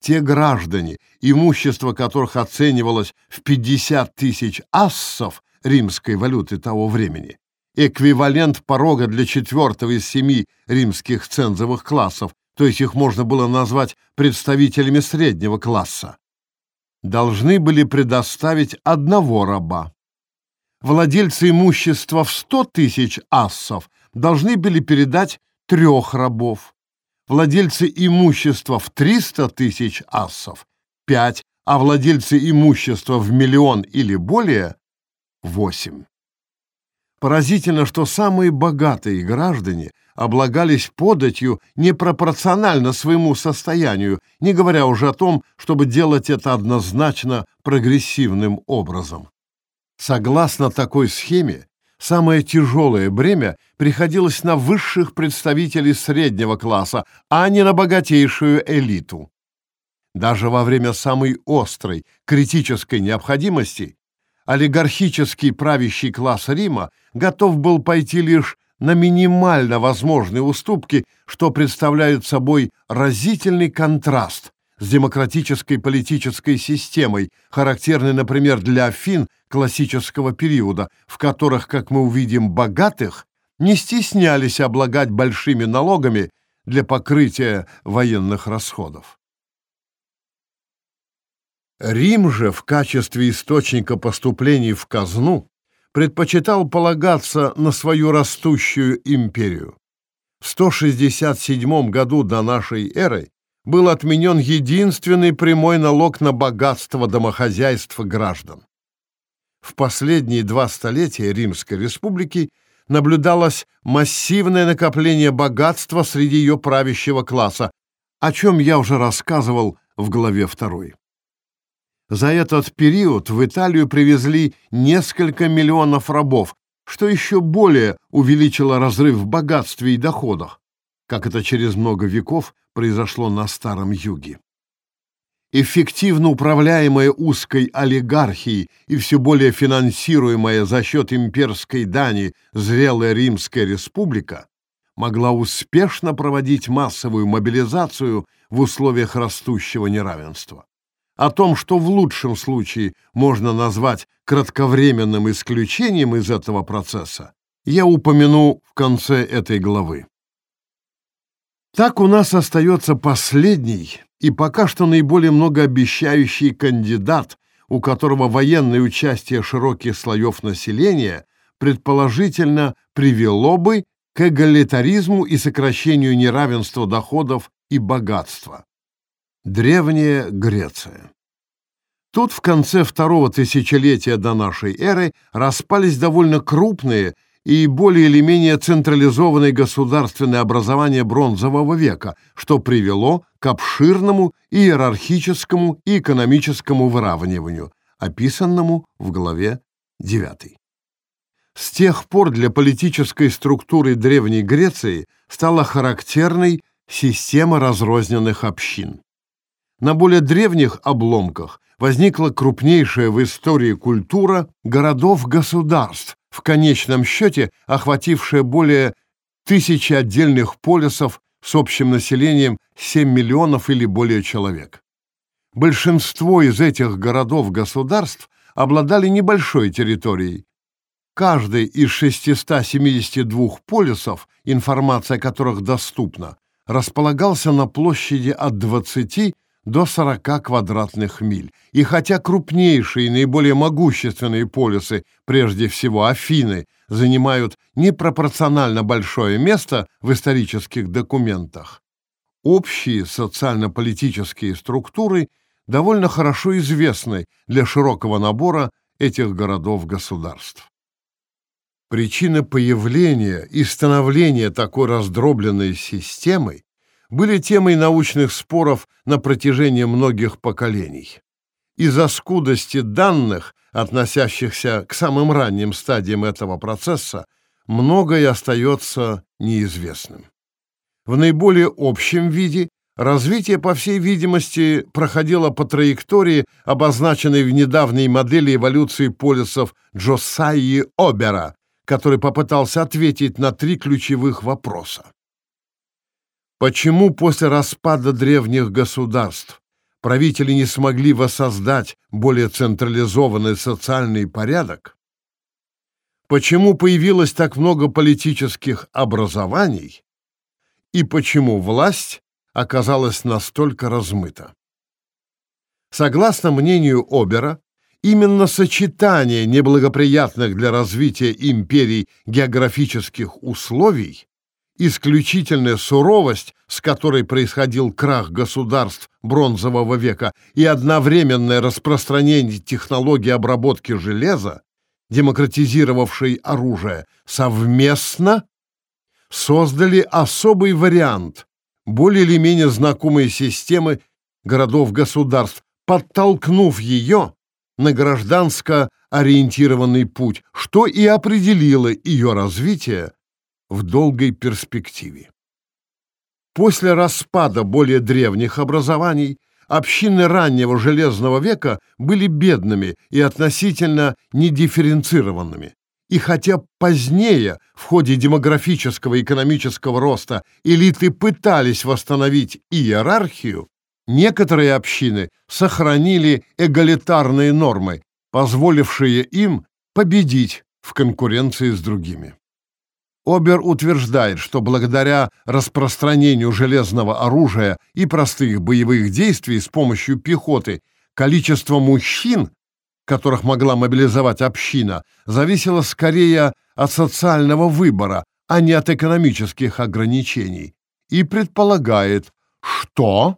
Те граждане, имущество которых оценивалось в 50 тысяч ассов римской валюты того времени, эквивалент порога для четвертого из семи римских цензовых классов, то есть их можно было назвать представителями среднего класса, должны были предоставить одного раба. Владельцы имущества в 100 тысяч ассов должны были передать трех рабов. Владельцы имущества в 300 тысяч ассов – 5, а владельцы имущества в миллион или более – 8. Поразительно, что самые богатые граждане облагались податью непропорционально своему состоянию, не говоря уже о том, чтобы делать это однозначно прогрессивным образом. Согласно такой схеме, самое тяжелое бремя приходилось на высших представителей среднего класса, а не на богатейшую элиту. Даже во время самой острой, критической необходимости олигархический правящий класс Рима готов был пойти лишь на минимально возможные уступки, что представляют собой разительный контраст с демократической политической системой, характерной, например, для Афин классического периода, в которых, как мы увидим, богатых не стеснялись облагать большими налогами для покрытия военных расходов. Рим же в качестве источника поступлений в казну предпочитал полагаться на свою растущую империю. В 167 году до нашей эры был отменен единственный прямой налог на богатство домохозяйства граждан. В последние два столетия Римской республики наблюдалось массивное накопление богатства среди ее правящего класса, о чем я уже рассказывал в главе 2. За этот период в Италию привезли несколько миллионов рабов, что еще более увеличило разрыв в богатстве и доходах, как это через много веков произошло на Старом Юге. эффективно управляемая узкой олигархией и все более финансируемая за счет имперской дани зрелая Римская республика могла успешно проводить массовую мобилизацию в условиях растущего неравенства. О том, что в лучшем случае можно назвать кратковременным исключением из этого процесса, я упомяну в конце этой главы. Так у нас остается последний и пока что наиболее многообещающий кандидат, у которого военное участие широких слоев населения предположительно привело бы к эгалитаризму и сокращению неравенства доходов и богатства. Древняя Греция. Тут в конце второго тысячелетия до нашей эры распались довольно крупные и более или менее централизованные государственные образования бронзового века, что привело к обширному иерархическому и экономическому выравниванию, описанному в главе 9. С тех пор для политической структуры Древней Греции стала характерной система разрозненных общин. На более древних обломках возникла крупнейшая в истории культура городов-государств, в конечном счете охватившая более тысячи отдельных полисов с общим населением 7 миллионов или более человек. Большинство из этих городов-государств обладали небольшой территорией. Каждый из 672 полисов, информация о которых доступна, располагался на площади от 20 до 40 квадратных миль. И хотя крупнейшие и наиболее могущественные полисы, прежде всего Афины, занимают непропорционально большое место в исторических документах, общие социально-политические структуры довольно хорошо известны для широкого набора этих городов-государств. Причина появления и становления такой раздробленной системы были темой научных споров на протяжении многих поколений. Из-за скудости данных, относящихся к самым ранним стадиям этого процесса, многое остается неизвестным. В наиболее общем виде развитие, по всей видимости, проходило по траектории, обозначенной в недавней модели эволюции полисов Джосайи Обера, который попытался ответить на три ключевых вопроса. Почему после распада древних государств правители не смогли воссоздать более централизованный социальный порядок? Почему появилось так много политических образований? И почему власть оказалась настолько размыта? Согласно мнению Обера, именно сочетание неблагоприятных для развития империй географических условий исключительная суровость, с которой происходил крах государств бронзового века, и одновременное распространение технологии обработки железа, демократизировавшей оружие, совместно создали особый вариант более или менее знакомой системы городов-государств, подтолкнув ее на гражданско ориентированный путь, что и определило ее развитие в долгой перспективе. После распада более древних образований общины раннего Железного века были бедными и относительно недифференцированными. И хотя позднее, в ходе демографического и экономического роста, элиты пытались восстановить иерархию, некоторые общины сохранили эгалитарные нормы, позволившие им победить в конкуренции с другими. Обер утверждает, что благодаря распространению железного оружия и простых боевых действий с помощью пехоты количество мужчин, которых могла мобилизовать община, зависело скорее от социального выбора, а не от экономических ограничений, и предполагает, что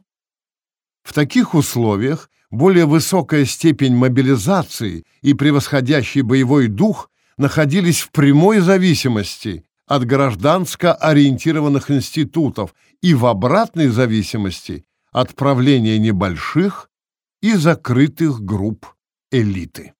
в таких условиях более высокая степень мобилизации и превосходящий боевой дух находились в прямой зависимости от гражданско ориентированных институтов и в обратной зависимости от правления небольших и закрытых групп элиты.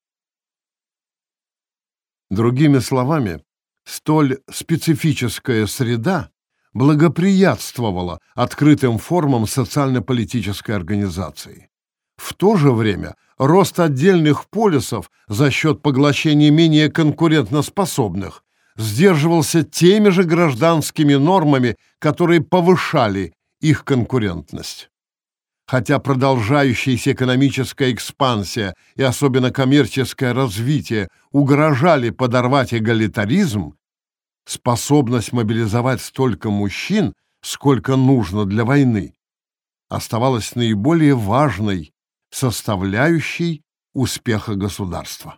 Другими словами, столь специфическая среда благоприятствовала открытым формам социально-политической организации. В то же время рост отдельных полисов за счет поглощения менее конкурентоспособных сдерживался теми же гражданскими нормами, которые повышали их конкурентность. Хотя продолжающаяся экономическая экспансия и особенно коммерческое развитие угрожали подорвать эгалитаризм, способность мобилизовать столько мужчин, сколько нужно для войны, оставалась наиболее важной составляющей успеха государства.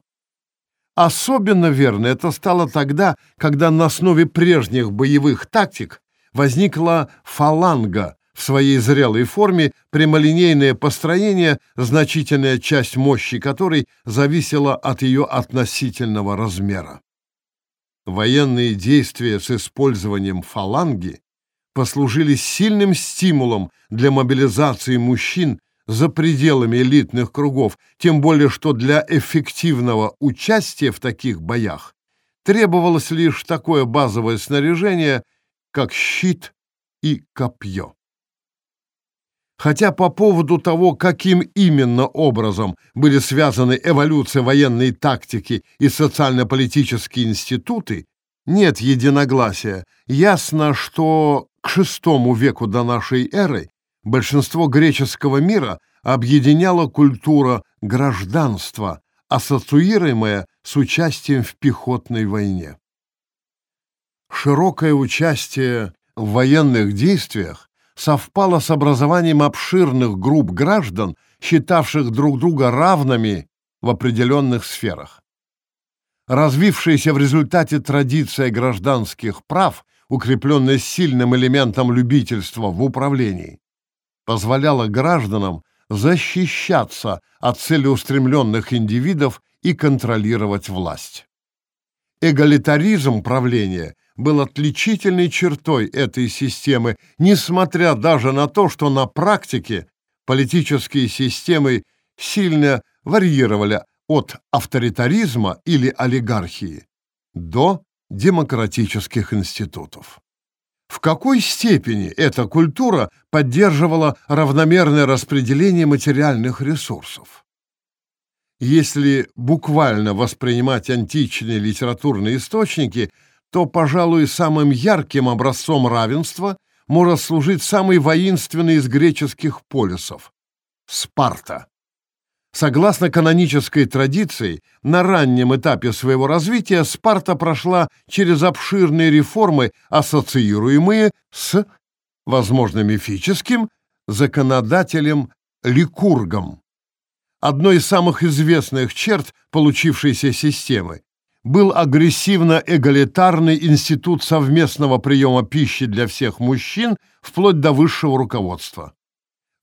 Особенно верно это стало тогда, когда на основе прежних боевых тактик возникла фаланга в своей зрелой форме, прямолинейное построение, значительная часть мощи которой зависела от ее относительного размера. Военные действия с использованием фаланги послужили сильным стимулом для мобилизации мужчин за пределами элитных кругов, тем более что для эффективного участия в таких боях требовалось лишь такое базовое снаряжение, как щит и копье. Хотя по поводу того, каким именно образом были связаны эволюция военной тактики и социально-политические институты, нет единогласия. Ясно, что к VI веку до нашей эры большинство греческого мира объединяла культура гражданства, ассоциируемая с участием в пехотной войне. Широкое участие в военных действиях совпало с образованием обширных групп граждан, считавших друг друга равными в определенных сферах. Развившаяся в результате традиция гражданских прав, укрепленная сильным элементом любительства в управлении, позволяла гражданам защищаться от целеустремленных индивидов и контролировать власть. Эгалитаризм правления был отличительной чертой этой системы, несмотря даже на то, что на практике политические системы сильно варьировали от авторитаризма или олигархии до демократических институтов. В какой степени эта культура поддерживала равномерное распределение материальных ресурсов? Если буквально воспринимать античные литературные источники, то, пожалуй, самым ярким образцом равенства может служить самый воинственный из греческих полисов – Спарта. Согласно канонической традиции, на раннем этапе своего развития Спарта прошла через обширные реформы, ассоциируемые с, возможно, мифическим законодателем Ликургом. Одной из самых известных черт получившейся системы был агрессивно-эгалитарный институт совместного приема пищи для всех мужчин вплоть до высшего руководства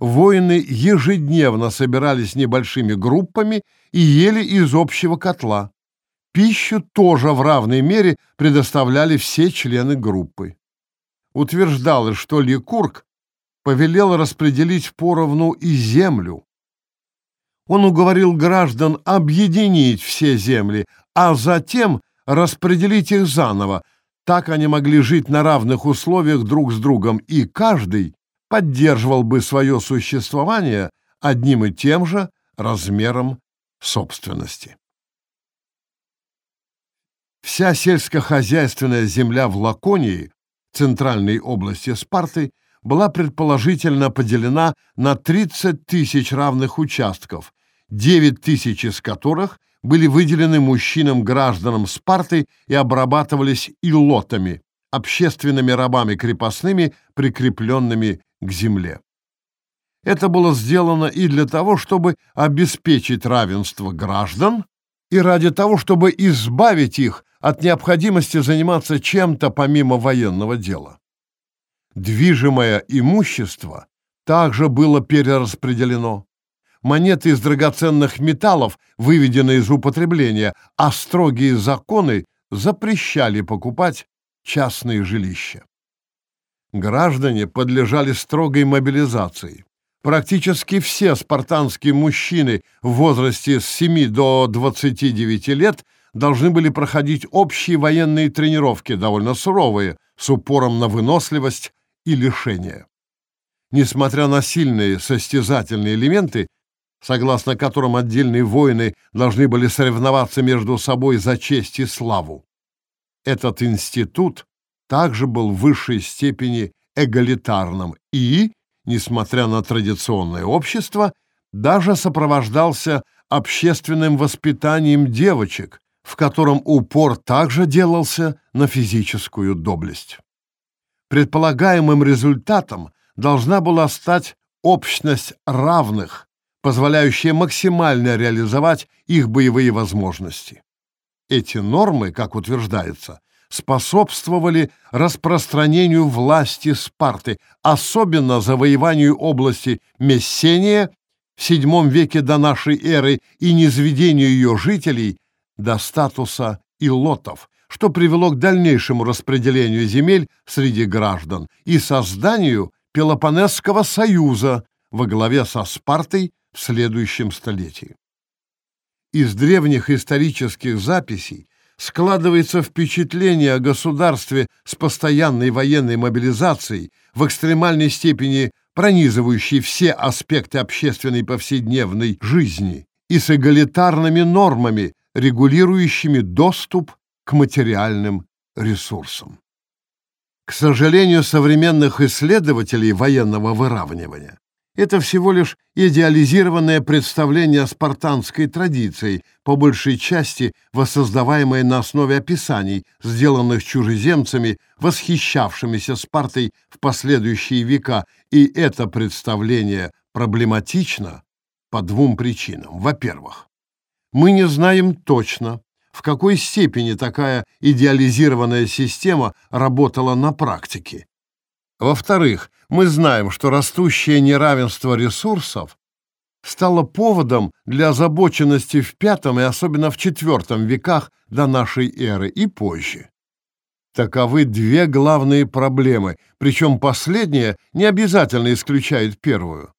воины ежедневно собирались небольшими группами и ели из общего котла. Пищу тоже в равной мере предоставляли все члены группы. Утверждалось, что Ликург повелел распределить поровну и землю. Он уговорил граждан объединить все земли, а затем распределить их заново. Так они могли жить на равных условиях друг с другом, и каждый поддерживал бы свое существование одним и тем же размером собственности. Вся сельскохозяйственная земля в Лаконии, центральной области Спарты, была предположительно поделена на 30 тысяч равных участков, 9 тысяч из которых были выделены мужчинам-гражданам Спарты и обрабатывались илотами, общественными рабами крепостными, прикрепленными к земле. Это было сделано и для того, чтобы обеспечить равенство граждан, и ради того, чтобы избавить их от необходимости заниматься чем-то помимо военного дела. Движимое имущество также было перераспределено. Монеты из драгоценных металлов выведены из употребления, а строгие законы запрещали покупать частные жилища граждане подлежали строгой мобилизации. Практически все спартанские мужчины в возрасте с 7 до 29 лет должны были проходить общие военные тренировки, довольно суровые, с упором на выносливость и лишение. Несмотря на сильные состязательные элементы, согласно которым отдельные воины должны были соревноваться между собой за честь и славу. Этот институт также был в высшей степени эгалитарным и, несмотря на традиционное общество, даже сопровождался общественным воспитанием девочек, в котором упор также делался на физическую доблесть. Предполагаемым результатом должна была стать общность равных, позволяющая максимально реализовать их боевые возможности. Эти нормы, как утверждается, способствовали распространению власти Спарты, особенно завоеванию области Мессения в VII веке до нашей эры и низведению ее жителей до статуса илотов, что привело к дальнейшему распределению земель среди граждан и созданию Пелопонесского союза во главе со Спартой в следующем столетии. Из древних исторических записей складывается впечатление о государстве с постоянной военной мобилизацией, в экстремальной степени пронизывающей все аспекты общественной повседневной жизни и с эгалитарными нормами, регулирующими доступ к материальным ресурсам. К сожалению, современных исследователей военного выравнивания это всего лишь идеализированное представление о спартанской традиции, по большей части воссоздаваемое на основе описаний, сделанных чужеземцами, восхищавшимися Спартой в последующие века, и это представление проблематично по двум причинам. Во-первых, мы не знаем точно, в какой степени такая идеализированная система работала на практике. Во-вторых, мы знаем, что растущее неравенство ресурсов стало поводом для озабоченности в V и особенно в IV веках до нашей эры и позже. Таковы две главные проблемы, причем последняя не обязательно исключает первую.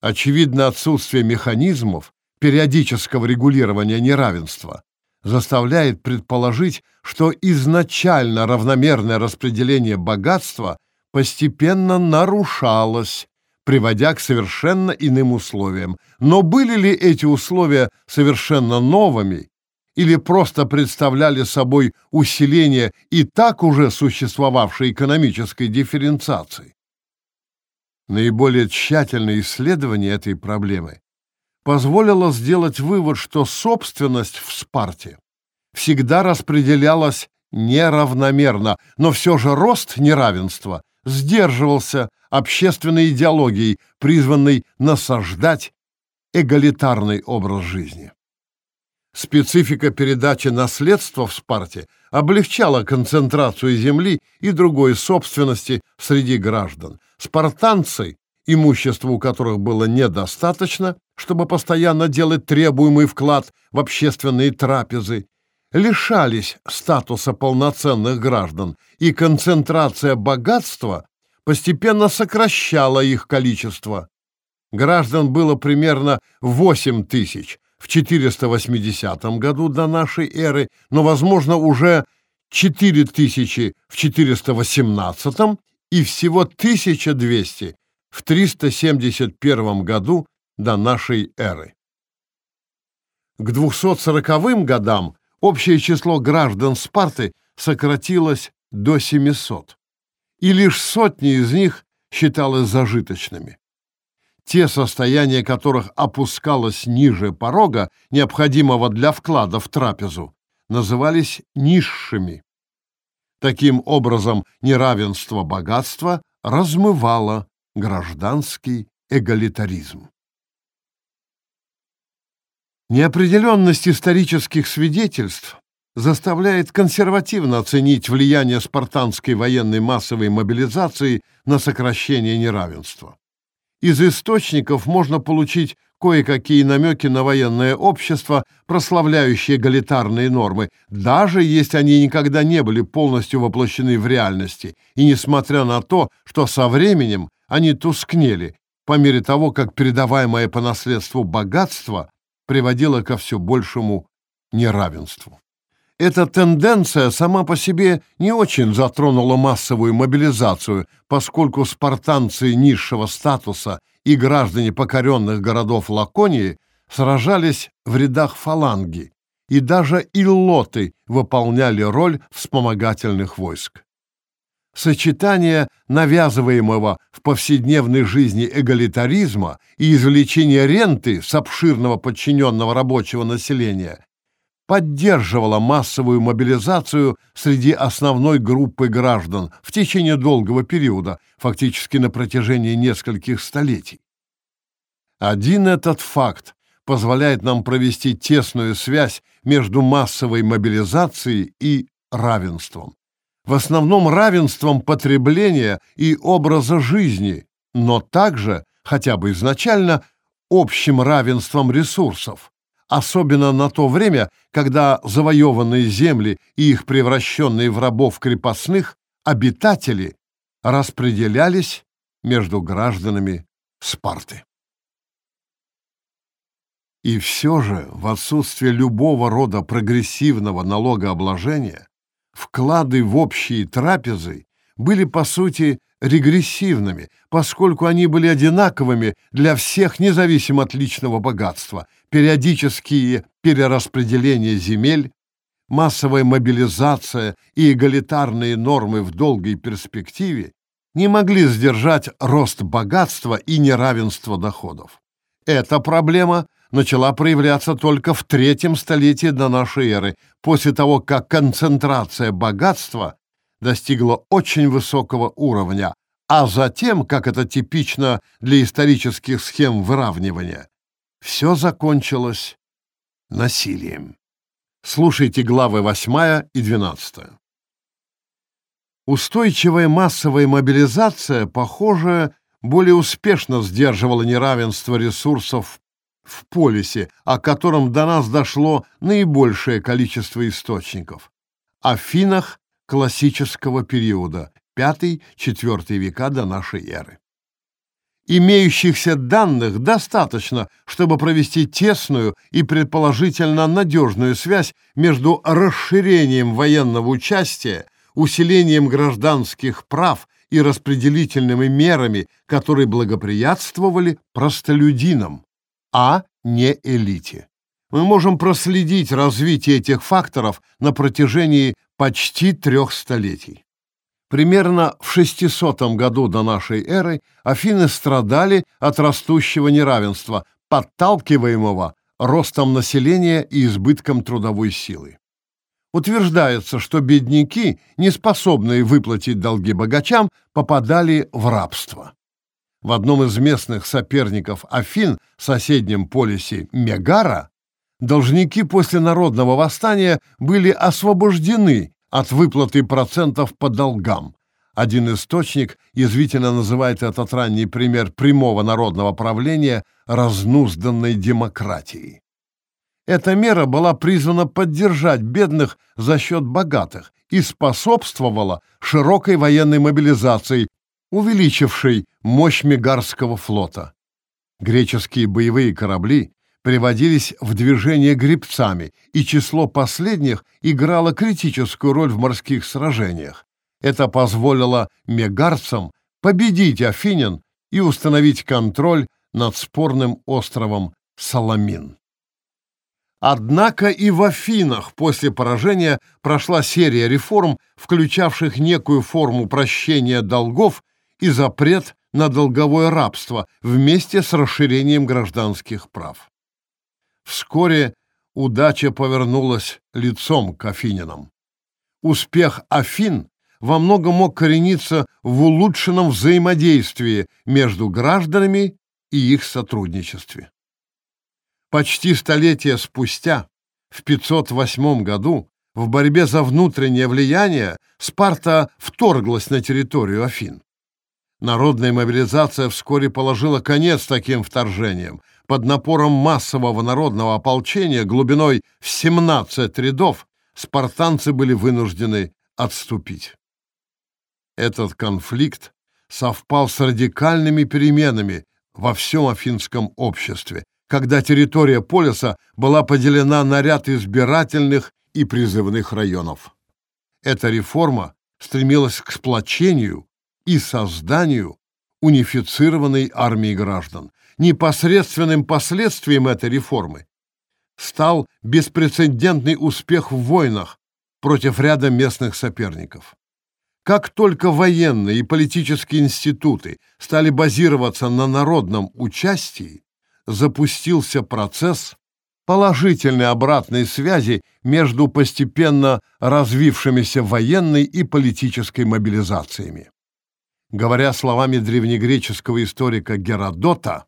Очевидно, отсутствие механизмов периодического регулирования неравенства заставляет предположить, что изначально равномерное распределение богатства постепенно нарушалось, приводя к совершенно иным условиям. Но были ли эти условия совершенно новыми или просто представляли собой усиление и так уже существовавшей экономической дифференциации? Наиболее тщательное исследование этой проблемы позволило сделать вывод, что собственность в Спарте всегда распределялась неравномерно, но все же рост неравенства сдерживался общественной идеологией, призванной насаждать эгалитарный образ жизни. Специфика передачи наследства в Спарте облегчала концентрацию земли и другой собственности среди граждан. Спартанцы, имущество у которых было недостаточно, чтобы постоянно делать требуемый вклад в общественные трапезы, лишались статуса полноценных граждан, и концентрация богатства постепенно сокращала их количество. Граждан было примерно 8 тысяч в 480 году до нашей эры, но, возможно, уже 4 тысячи в 418 и всего 1200 в 371 году до нашей эры. К 240 годам общее число граждан Спарты сократилось до 700, и лишь сотни из них считалось зажиточными. Те состояния которых опускалось ниже порога, необходимого для вклада в трапезу, назывались низшими. Таким образом, неравенство богатства размывало гражданский эгалитаризм. Неопределенность исторических свидетельств заставляет консервативно оценить влияние спартанской военной массовой мобилизации на сокращение неравенства. Из источников можно получить кое-какие намеки на военное общество, прославляющее эгалитарные нормы, даже если они никогда не были полностью воплощены в реальности, и несмотря на то, что со временем они тускнели, по мере того, как передаваемое по наследству богатство приводило ко все большему неравенству. Эта тенденция сама по себе не очень затронула массовую мобилизацию, поскольку спартанцы низшего статуса и граждане покоренных городов Лаконии сражались в рядах фаланги, и даже иллоты выполняли роль вспомогательных войск. Сочетание навязываемого в повседневной жизни эгалитаризма и извлечения ренты с обширного подчиненного рабочего населения поддерживало массовую мобилизацию среди основной группы граждан в течение долгого периода, фактически на протяжении нескольких столетий. Один этот факт позволяет нам провести тесную связь между массовой мобилизацией и равенством в основном равенством потребления и образа жизни, но также, хотя бы изначально, общим равенством ресурсов, особенно на то время, когда завоеванные земли и их превращенные в рабов крепостных обитатели распределялись между гражданами Спарты. И все же, в отсутствие любого рода прогрессивного налогообложения, вклады в общие трапезы были, по сути, регрессивными, поскольку они были одинаковыми для всех независимо от личного богатства, периодические перераспределения земель, массовая мобилизация и эгалитарные нормы в долгой перспективе не могли сдержать рост богатства и неравенство доходов. Эта проблема начала проявляться только в третьем столетии до нашей эры, после того, как концентрация богатства достигла очень высокого уровня, а затем, как это типично для исторических схем выравнивания, все закончилось насилием. Слушайте главы 8 и 12. Устойчивая массовая мобилизация, похоже, более успешно сдерживала неравенство ресурсов в полисе, о котором до нас дошло наибольшее количество источников. О финах классического периода, 5-4 века до нашей эры. Имеющихся данных достаточно, чтобы провести тесную и предположительно надежную связь между расширением военного участия, усилением гражданских прав и распределительными мерами, которые благоприятствовали простолюдинам а не элите. Мы можем проследить развитие этих факторов на протяжении почти трех столетий. Примерно в 600 году до нашей эры Афины страдали от растущего неравенства, подталкиваемого ростом населения и избытком трудовой силы. Утверждается, что бедняки, не способные выплатить долги богачам, попадали в рабство в одном из местных соперников Афин соседнем полисе Мегара, должники после народного восстания были освобождены от выплаты процентов по долгам. Один источник язвительно называет этот ранний пример прямого народного правления разнузданной демократией. Эта мера была призвана поддержать бедных за счет богатых и способствовала широкой военной мобилизации увеличивший мощь Мегарского флота. Греческие боевые корабли приводились в движение гребцами, и число последних играло критическую роль в морских сражениях. Это позволило мегарцам победить афинян и установить контроль над спорным островом Саламин. Однако и в Афинах после поражения прошла серия реформ, включавших некую форму прощения долгов и запрет на долговое рабство вместе с расширением гражданских прав. Вскоре удача повернулась лицом к афинянам. Успех Афин во многом мог корениться в улучшенном взаимодействии между гражданами и их сотрудничестве. Почти столетия спустя, в 508 году, в борьбе за внутреннее влияние Спарта вторглась на территорию Афин. Народная мобилизация вскоре положила конец таким вторжениям. Под напором массового народного ополчения глубиной в 17 рядов спартанцы были вынуждены отступить. Этот конфликт совпал с радикальными переменами во всем афинском обществе, когда территория полиса была поделена на ряд избирательных и призывных районов. Эта реформа стремилась к сплочению и созданию унифицированной армии граждан. Непосредственным последствием этой реформы стал беспрецедентный успех в войнах против ряда местных соперников. Как только военные и политические институты стали базироваться на народном участии, запустился процесс положительной обратной связи между постепенно развившимися военной и политической мобилизациями. Говоря словами древнегреческого историка Геродота,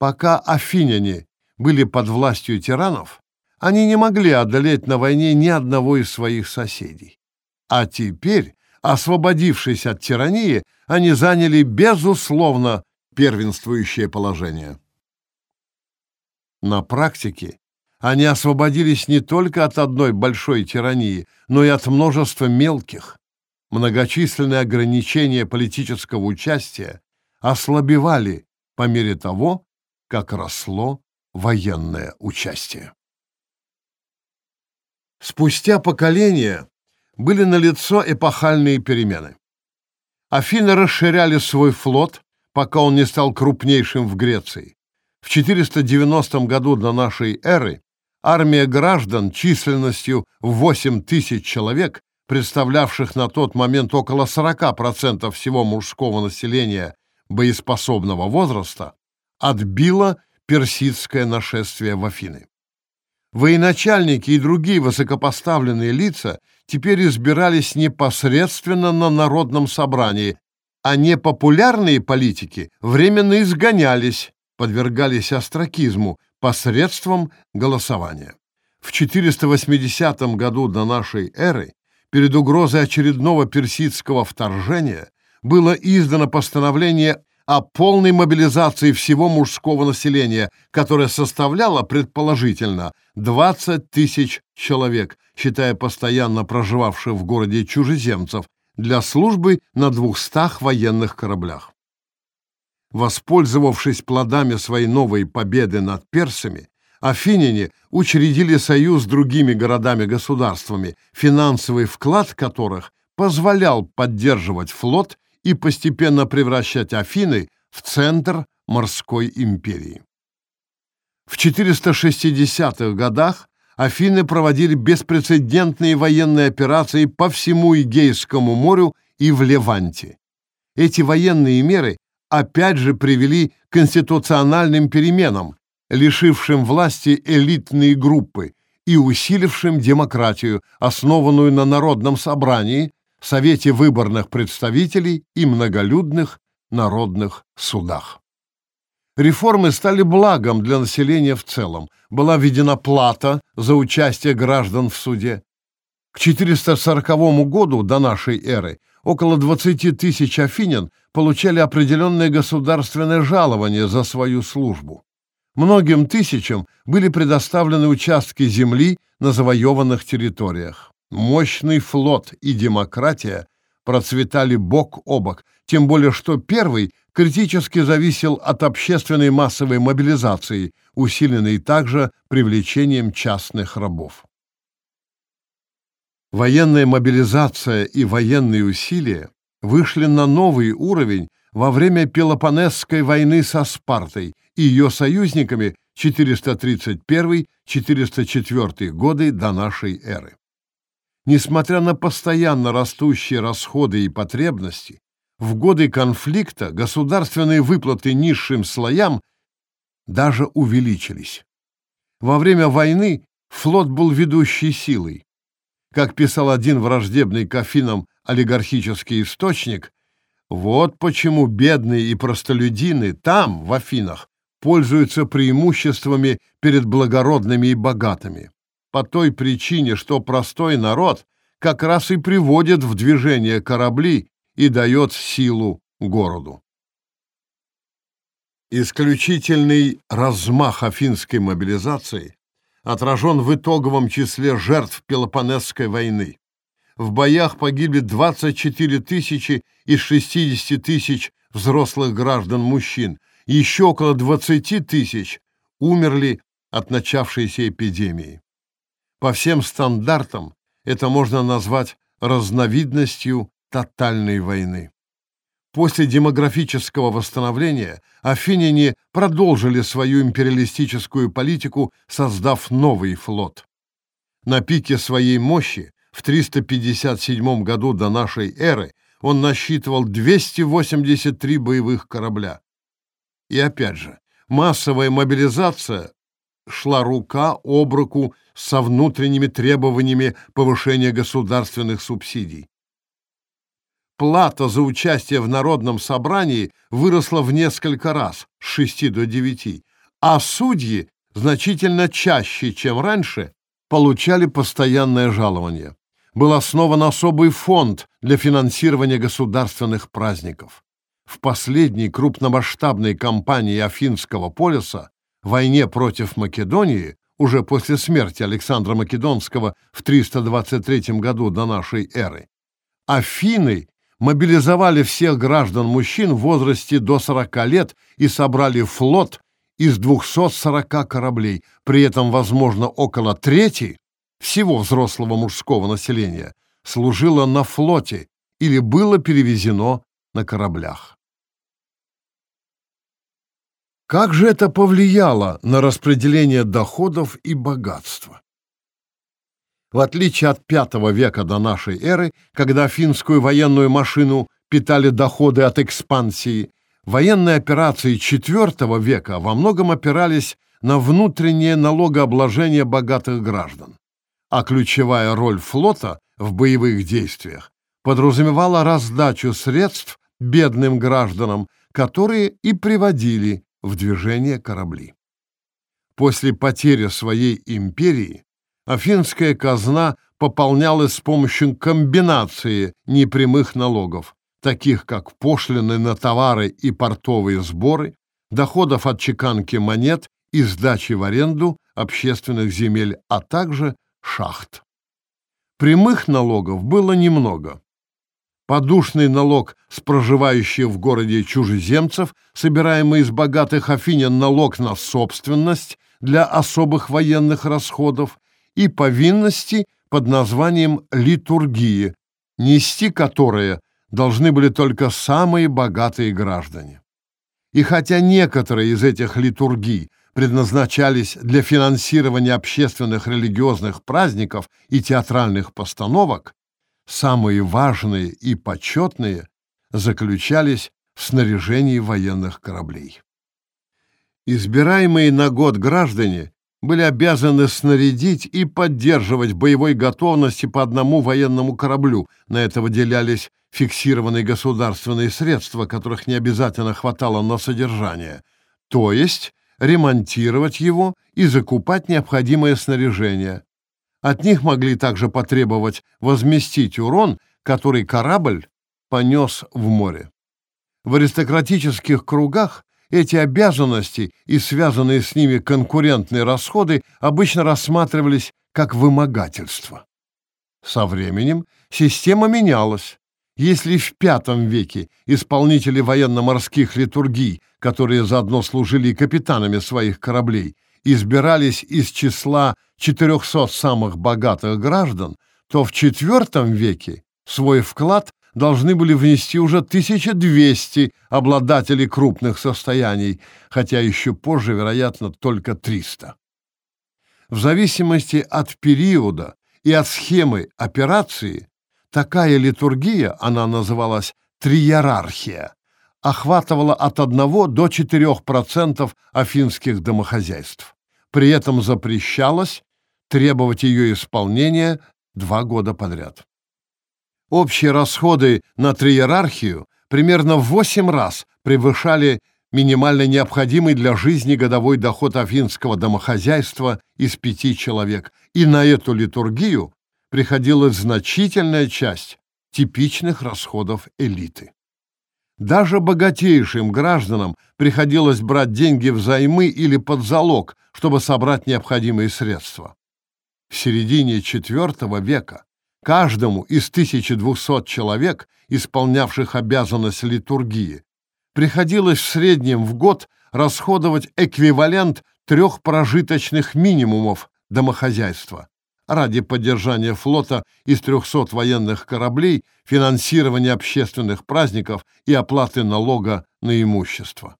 пока афиняне были под властью тиранов, они не могли одолеть на войне ни одного из своих соседей. А теперь, освободившись от тирании, они заняли, безусловно, первенствующее положение. На практике они освободились не только от одной большой тирании, но и от множества мелких. Многочисленные ограничения политического участия ослабевали по мере того, как росло военное участие. Спустя поколения были налицо эпохальные перемены. Афины расширяли свой флот, пока он не стал крупнейшим в Греции. В 490 году до нашей эры армия граждан численностью в 8 тысяч человек, представлявших на тот момент около 40% всего мужского населения боеспособного возраста, отбила персидское нашествие в Афины. Военачальники и другие высокопоставленные лица теперь избирались непосредственно на народном собрании, а непопулярные политики временно изгонялись подвергались остракизму посредством голосования. В 480 году до нашей эры, перед угрозой очередного персидского вторжения, было издано постановление о полной мобилизации всего мужского населения, которое составляло, предположительно, 20 тысяч человек, считая постоянно проживавших в городе чужеземцев, для службы на 200 военных кораблях. Воспользовавшись плодами своей новой победы над персами, афиняне учредили союз с другими городами-государствами, финансовый вклад которых позволял поддерживать флот и постепенно превращать Афины в центр морской империи. В 460-х годах Афины проводили беспрецедентные военные операции по всему Эгейскому морю и в Леванте. Эти военные меры опять же привели к конституциональным переменам, лишившим власти элитные группы и усилившим демократию, основанную на народном собрании, Совете выборных представителей и многолюдных народных судах. Реформы стали благом для населения в целом. Была введена плата за участие граждан в суде. К 440 году до нашей эры около 20 тысяч афинян получали определенное государственное жалование за свою службу. Многим тысячам были предоставлены участки земли на завоеванных территориях. Мощный флот и демократия процветали бок о бок, тем более что первый критически зависел от общественной массовой мобилизации, усиленной также привлечением частных рабов. Военная мобилизация и военные усилия вышли на новый уровень во время Пелопонесской войны со Спартой и ее союзниками 431-404 годы до нашей эры. Несмотря на постоянно растущие расходы и потребности, в годы конфликта государственные выплаты низшим слоям даже увеличились. Во время войны флот был ведущей силой, как писал один враждебный к Афинам олигархический источник, вот почему бедные и простолюдины там, в Афинах, пользуются преимуществами перед благородными и богатыми. По той причине, что простой народ как раз и приводит в движение корабли и дает силу городу. Исключительный размах афинской мобилизации отражен в итоговом числе жертв Пелопонесской войны. В боях погибли 24 тысячи из 60 тысяч взрослых граждан-мужчин. Еще около 20 тысяч умерли от начавшейся эпидемии. По всем стандартам это можно назвать разновидностью тотальной войны. После демографического восстановления афиняне продолжили свою империалистическую политику, создав новый флот. На пике своей мощи в 357 году до нашей эры он насчитывал 283 боевых корабля. И опять же, массовая мобилизация шла рука об руку со внутренними требованиями повышения государственных субсидий. Плата за участие в народном собрании выросла в несколько раз, с 6 до 9, а судьи значительно чаще, чем раньше, получали постоянное жалование. Был основан особый фонд для финансирования государственных праздников. В последней крупномасштабной кампании Афинского полиса, войне против Македонии, уже после смерти Александра Македонского в 323 году до нашей эры, Афины мобилизовали всех граждан-мужчин в возрасте до 40 лет и собрали флот из 240 кораблей, при этом, возможно, около трети всего взрослого мужского населения служило на флоте или было перевезено на кораблях. Как же это повлияло на распределение доходов и богатства? В отличие от V века до нашей эры, когда финскую военную машину питали доходы от экспансии, военные операции IV века во многом опирались на внутреннее налогообложение богатых граждан. А ключевая роль флота в боевых действиях подразумевала раздачу средств бедным гражданам, которые и приводили в движение корабли. После потери своей империи Афинская казна пополнялась с помощью комбинации непрямых налогов, таких как пошлины на товары и портовые сборы, доходов от чеканки монет и сдачи в аренду общественных земель, а также шахт. Прямых налогов было немного. Подушный налог с проживающих в городе чужеземцев, собираемый из богатых афинян налог на собственность для особых военных расходов и повинности под названием литургии, нести которые должны были только самые богатые граждане. И хотя некоторые из этих литургий предназначались для финансирования общественных религиозных праздников и театральных постановок, самые важные и почетные заключались в снаряжении военных кораблей. Избираемые на год граждане были обязаны снарядить и поддерживать боевой готовности по одному военному кораблю. На это выделялись фиксированные государственные средства, которых не обязательно хватало на содержание, то есть ремонтировать его и закупать необходимое снаряжение. От них могли также потребовать возместить урон, который корабль понес в море. В аристократических кругах эти обязанности и связанные с ними конкурентные расходы обычно рассматривались как вымогательство. Со временем система менялась. Если в V веке исполнители военно-морских литургий, которые заодно служили капитанами своих кораблей, избирались из числа 400 самых богатых граждан, то в IV веке свой вклад должны были внести уже 1200 обладателей крупных состояний, хотя еще позже, вероятно, только 300. В зависимости от периода и от схемы операции, такая литургия, она называлась триерархия, охватывала от 1 до 4% афинских домохозяйств. При этом запрещалось требовать ее исполнения два года подряд. Общие расходы на триерархию примерно в 8 раз превышали минимально необходимый для жизни годовой доход афинского домохозяйства из пяти человек, и на эту литургию приходилась значительная часть типичных расходов элиты. Даже богатейшим гражданам приходилось брать деньги взаймы или под залог, чтобы собрать необходимые средства. В середине IV века Каждому из 1200 человек, исполнявших обязанность литургии, приходилось в среднем в год расходовать эквивалент трех прожиточных минимумов домохозяйства. Ради поддержания флота из 300 военных кораблей, финансирования общественных праздников и оплаты налога на имущество.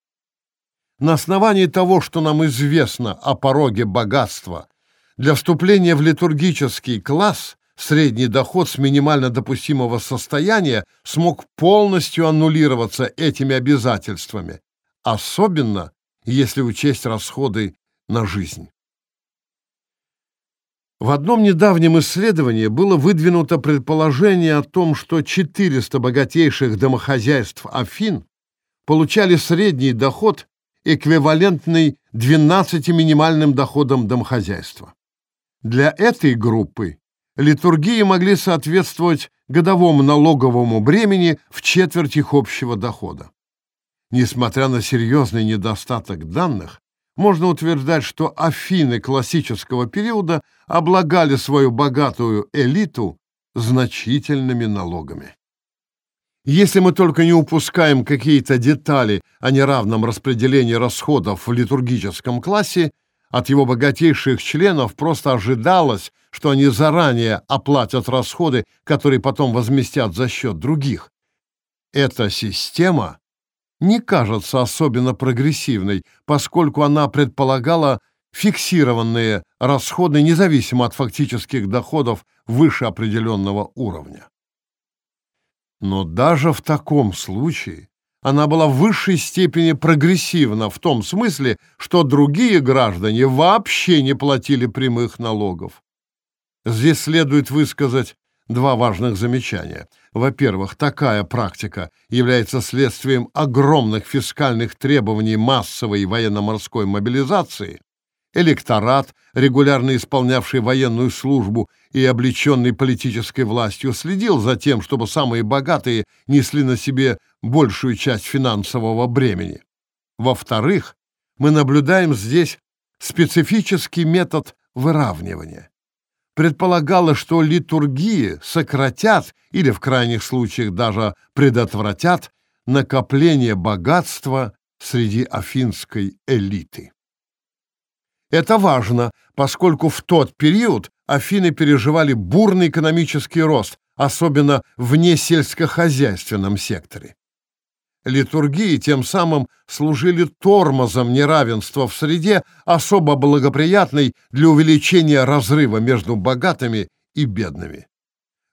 На основании того, что нам известно о пороге богатства, для вступления в литургический класс средний доход с минимально допустимого состояния смог полностью аннулироваться этими обязательствами, особенно если учесть расходы на жизнь. В одном недавнем исследовании было выдвинуто предположение о том, что 400 богатейших домохозяйств Афин получали средний доход, эквивалентный 12 минимальным доходам домохозяйства. Для этой группы литургии могли соответствовать годовому налоговому бремени в четверть их общего дохода. Несмотря на серьезный недостаток данных, можно утверждать, что Афины классического периода облагали свою богатую элиту значительными налогами. Если мы только не упускаем какие-то детали о неравном распределении расходов в литургическом классе, от его богатейших членов просто ожидалось, что они заранее оплатят расходы, которые потом возместят за счет других. Эта система не кажется особенно прогрессивной, поскольку она предполагала фиксированные расходы независимо от фактических доходов выше определенного уровня. Но даже в таком случае она была в высшей степени прогрессивна в том смысле, что другие граждане вообще не платили прямых налогов. Здесь следует высказать два важных замечания. Во-первых, такая практика является следствием огромных фискальных требований массовой военно-морской мобилизации. Электорат, регулярно исполнявший военную службу и облеченный политической властью, следил за тем, чтобы самые богатые несли на себе большую часть финансового бремени. Во-вторых, мы наблюдаем здесь специфический метод выравнивания предполагала, что литургии сократят или в крайних случаях даже предотвратят накопление богатства среди афинской элиты. Это важно, поскольку в тот период Афины переживали бурный экономический рост, особенно в несельскохозяйственном секторе. Литургии тем самым служили тормозом неравенства в среде, особо благоприятной для увеличения разрыва между богатыми и бедными.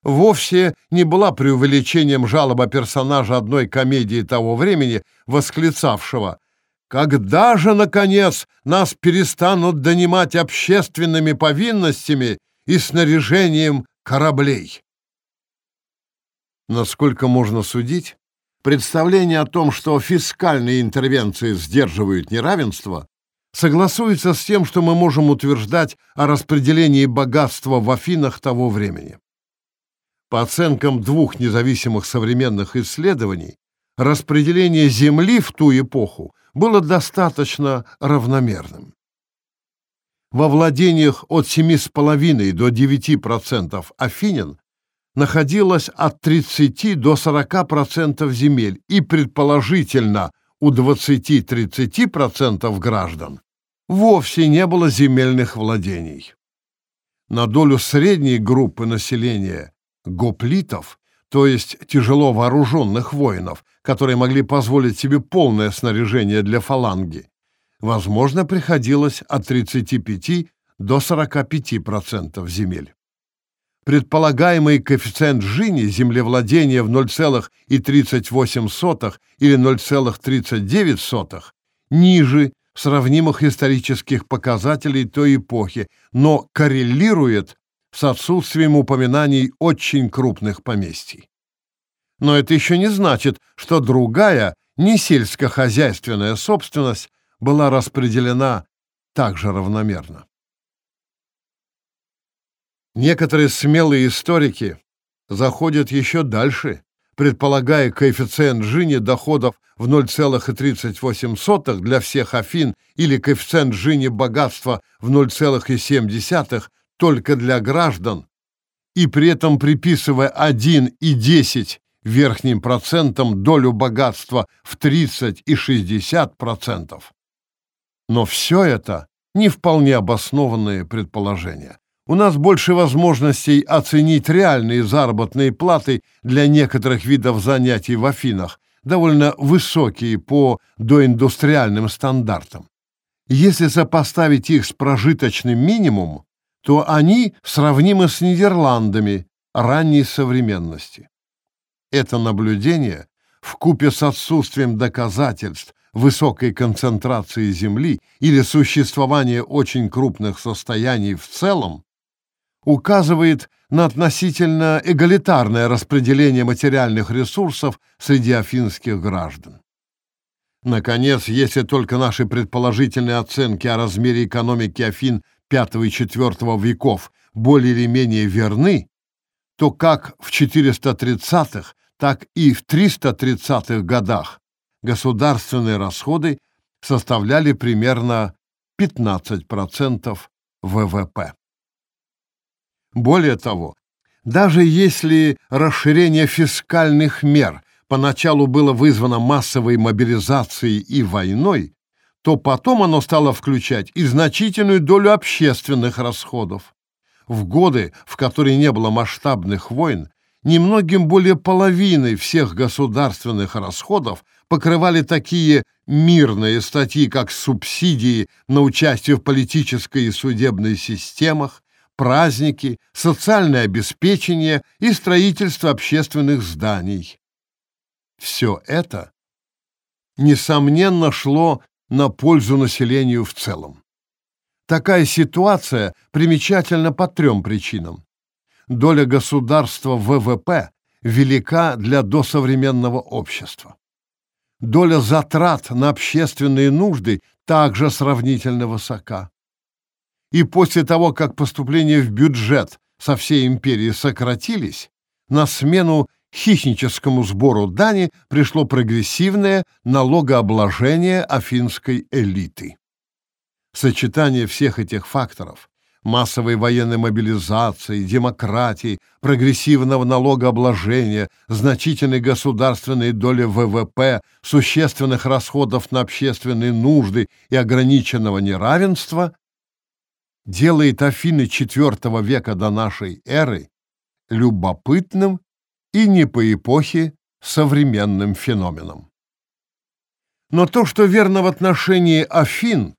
Вовсе не была преувеличением жалоба персонажа одной комедии того времени, восклицавшего «Когда же, наконец, нас перестанут донимать общественными повинностями и снаряжением кораблей?» Насколько можно судить, Представление о том, что фискальные интервенции сдерживают неравенство, согласуется с тем, что мы можем утверждать о распределении богатства в Афинах того времени. По оценкам двух независимых современных исследований, распределение земли в ту эпоху было достаточно равномерным. Во владениях от 7,5 до 9% афинян находилось от 30 до 40% земель, и предположительно у 20-30% граждан вовсе не было земельных владений. На долю средней группы населения гоплитов, то есть тяжело вооруженных воинов, которые могли позволить себе полное снаряжение для фаланги, возможно, приходилось от 35 до 45% земель. Предполагаемый коэффициент Жини землевладения в 0,38 или 0,39 ниже сравнимых исторических показателей той эпохи, но коррелирует с отсутствием упоминаний очень крупных поместий. Но это еще не значит, что другая, не сельскохозяйственная собственность была распределена также равномерно. Некоторые смелые историки заходят еще дальше, предполагая коэффициент Джини доходов в 0,38 для всех Афин или коэффициент Джини богатства в 0,7 только для граждан, и при этом приписывая 1 и 10 верхним процентам долю богатства в 30 и 60 процентов. Но все это не вполне обоснованные предположения. У нас больше возможностей оценить реальные заработные платы для некоторых видов занятий в Афинах, довольно высокие по доиндустриальным стандартам. Если сопоставить их с прожиточным минимумом, то они сравнимы с Нидерландами ранней современности. Это наблюдение, вкупе с отсутствием доказательств высокой концентрации земли или существования очень крупных состояний в целом, указывает на относительно эгалитарное распределение материальных ресурсов среди афинских граждан. Наконец, если только наши предположительные оценки о размере экономики Афин V и IV веков более или менее верны, то как в 430-х, так и в 330-х годах государственные расходы составляли примерно 15% ВВП. Более того, даже если расширение фискальных мер поначалу было вызвано массовой мобилизацией и войной, то потом оно стало включать и значительную долю общественных расходов. В годы, в которые не было масштабных войн, немногим более половины всех государственных расходов покрывали такие мирные статьи, как субсидии на участие в политической и судебной системах, праздники, социальное обеспечение и строительство общественных зданий. Все это, несомненно, шло на пользу населению в целом. Такая ситуация примечательна по трем причинам. Доля государства в ВВП велика для досовременного общества. Доля затрат на общественные нужды также сравнительно высока. И после того, как поступления в бюджет со всей империи сократились, на смену хищническому сбору дани пришло прогрессивное налогообложение афинской элиты. Сочетание всех этих факторов массовой военной мобилизации, демократии, прогрессивного налогообложения, значительной государственной доли ВВП, существенных расходов на общественные нужды и ограниченного неравенства делает Афины IV века до нашей эры любопытным и не по эпохе современным феноменом. Но то, что верно в отношении Афин,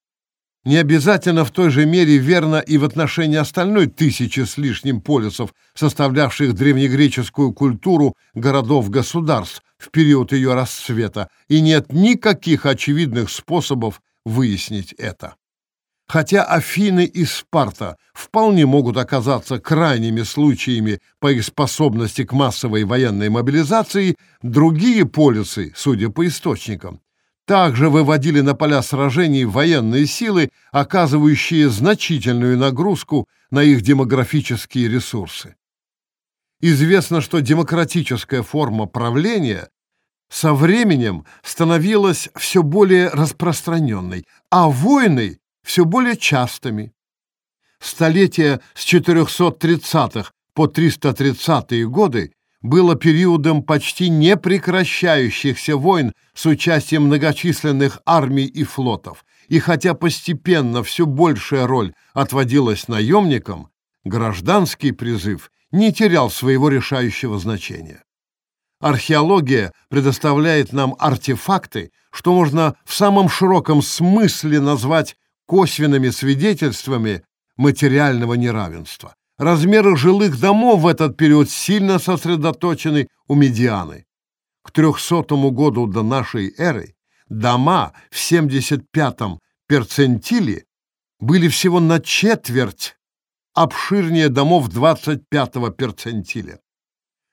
не обязательно в той же мере верно и в отношении остальной тысячи с лишним полисов, составлявших древнегреческую культуру городов-государств в период ее расцвета, и нет никаких очевидных способов выяснить это. Хотя Афины и Спарта вполне могут оказаться крайними случаями по их способности к массовой военной мобилизации, другие полисы, судя по источникам, также выводили на поля сражений военные силы, оказывающие значительную нагрузку на их демографические ресурсы. Известно, что демократическая форма правления со временем становилась все более распространенной, а войны все более частыми. Столетия с 430-х по 330-е годы было периодом почти непрекращающихся войн с участием многочисленных армий и флотов, и хотя постепенно все большая роль отводилась наемникам, гражданский призыв не терял своего решающего значения. Археология предоставляет нам артефакты, что можно в самом широком смысле назвать косвенными свидетельствами материального неравенства. Размеры жилых домов в этот период сильно сосредоточены у медианы. К 300 году до нашей эры дома в 75-м перцентиле были всего на четверть обширнее домов 25-го перцентиля.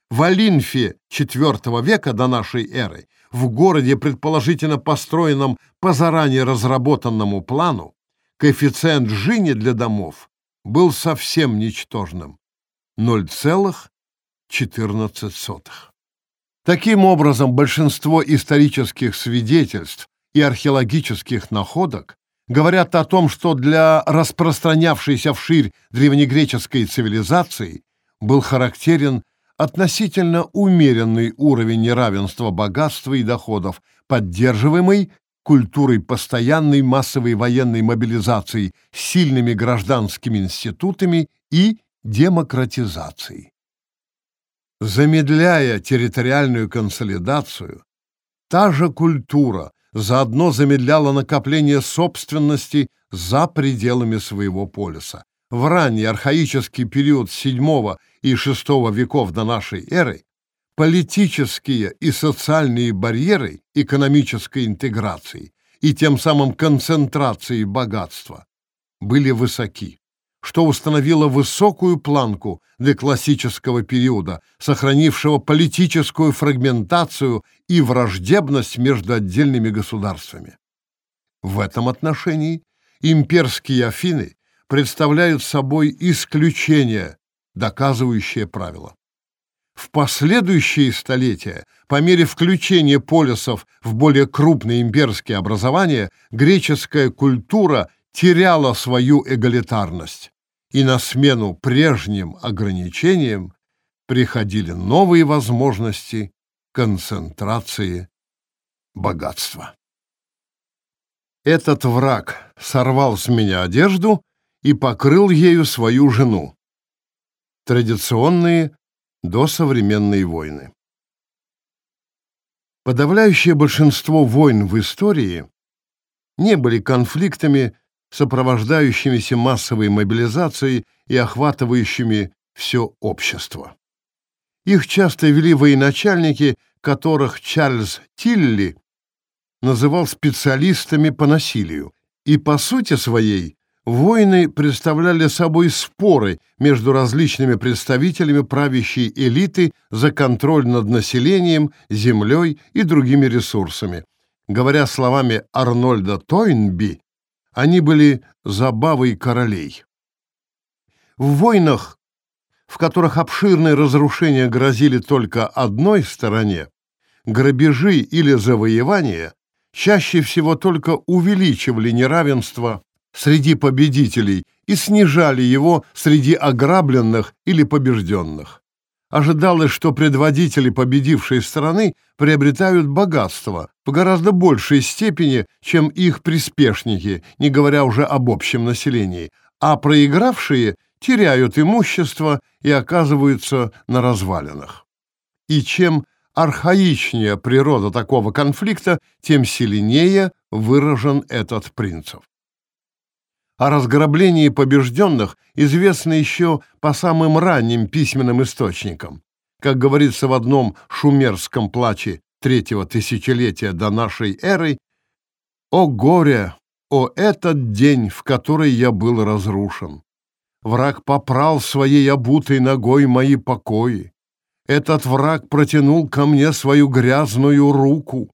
В Олинфе IV века до нашей эры, в городе, предположительно построенном по заранее разработанному плану, коэффициент Жини для домов был совсем ничтожным — 0,14. Таким образом, большинство исторических свидетельств и археологических находок говорят о том, что для распространявшейся вширь древнегреческой цивилизации был характерен относительно умеренный уровень неравенства богатства и доходов, поддерживаемый культурой постоянной массовой военной мобилизации сильными гражданскими институтами и демократизацией. Замедляя территориальную консолидацию, та же культура заодно замедляла накопление собственности за пределами своего полюса. В ранний архаический период VII и VI веков до нашей эры политические и социальные барьеры экономической интеграции и тем самым концентрации богатства были высоки, что установило высокую планку для классического периода, сохранившего политическую фрагментацию и враждебность между отдельными государствами. В этом отношении имперские Афины представляют собой исключение, доказывающее правило. В последующие столетия, по мере включения полисов в более крупные имперские образования, греческая культура теряла свою эгалитарность, и на смену прежним ограничениям приходили новые возможности концентрации богатства. Этот враг сорвал с меня одежду и покрыл ею свою жену. Традиционные досовременные войны. Подавляющее большинство войн в истории не были конфликтами, сопровождающимися массовой мобилизацией и охватывающими все общество. Их часто вели военачальники, которых Чарльз Тилли называл специалистами по насилию, и по сути своей Войны представляли собой споры между различными представителями правящей элиты за контроль над населением, землей и другими ресурсами. Говоря словами Арнольда Тойнби, они были забавой королей. В войнах, в которых обширные разрушения грозили только одной стороне, грабежи или завоевания чаще всего только увеличивали неравенство среди победителей и снижали его среди ограбленных или побежденных. Ожидалось, что предводители победившей страны приобретают богатство в гораздо большей степени, чем их приспешники, не говоря уже об общем населении, а проигравшие теряют имущество и оказываются на развалинах. И чем архаичнее природа такого конфликта, тем сильнее выражен этот принцип. О разграблении побежденных известно еще по самым ранним письменным источникам. Как говорится в одном шумерском плаче третьего тысячелетия до нашей эры, «О горе! О этот день, в который я был разрушен! Враг попрал своей обутой ногой мои покои. Этот враг протянул ко мне свою грязную руку.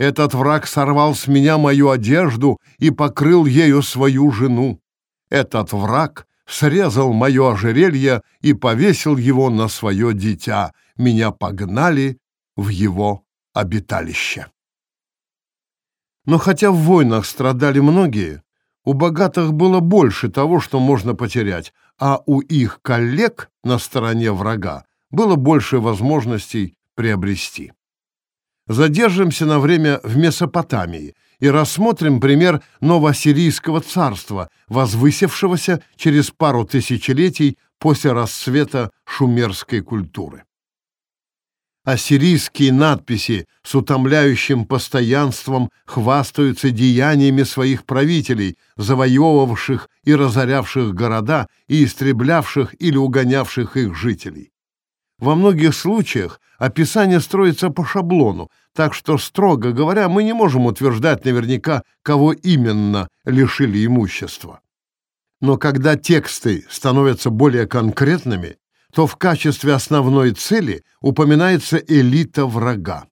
Этот враг сорвал с меня мою одежду и покрыл ею свою жену. Этот враг срезал мое ожерелье и повесил его на свое дитя. Меня погнали в его обиталище. Но хотя в войнах страдали многие, у богатых было больше того, что можно потерять, а у их коллег на стороне врага было больше возможностей приобрести задержимся на время в Месопотамии и рассмотрим пример Новосирийского царства, возвысившегося через пару тысячелетий после расцвета шумерской культуры. Ассирийские надписи с утомляющим постоянством хвастаются деяниями своих правителей, завоевывавших и разорявших города и истреблявших или угонявших их жителей. Во многих случаях описание строится по шаблону, так что, строго говоря, мы не можем утверждать наверняка, кого именно лишили имущества. Но когда тексты становятся более конкретными, то в качестве основной цели упоминается элита врага.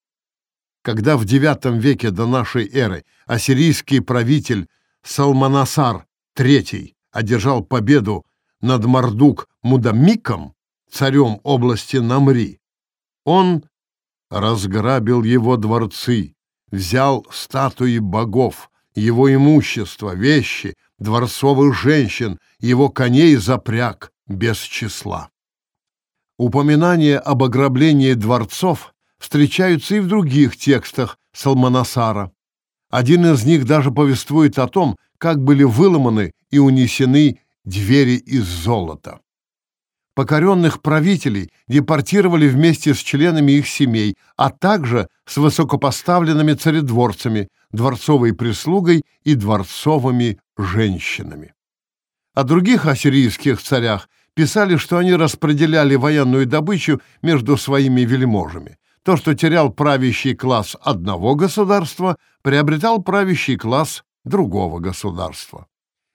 Когда в IX веке до нашей эры ассирийский правитель Салманасар III одержал победу над Мардук Мудамиком, царем области Намри. Он разграбил его дворцы, взял статуи богов, его имущество, вещи, дворцовых женщин, его коней запряг без числа. Упоминания об ограблении дворцов встречаются и в других текстах Салманасара. Один из них даже повествует о том, как были выломаны и унесены двери из золота. Покоренных правителей депортировали вместе с членами их семей, а также с высокопоставленными царедворцами, дворцовой прислугой и дворцовыми женщинами. О других ассирийских царях писали, что они распределяли военную добычу между своими вельможами. То, что терял правящий класс одного государства, приобретал правящий класс другого государства.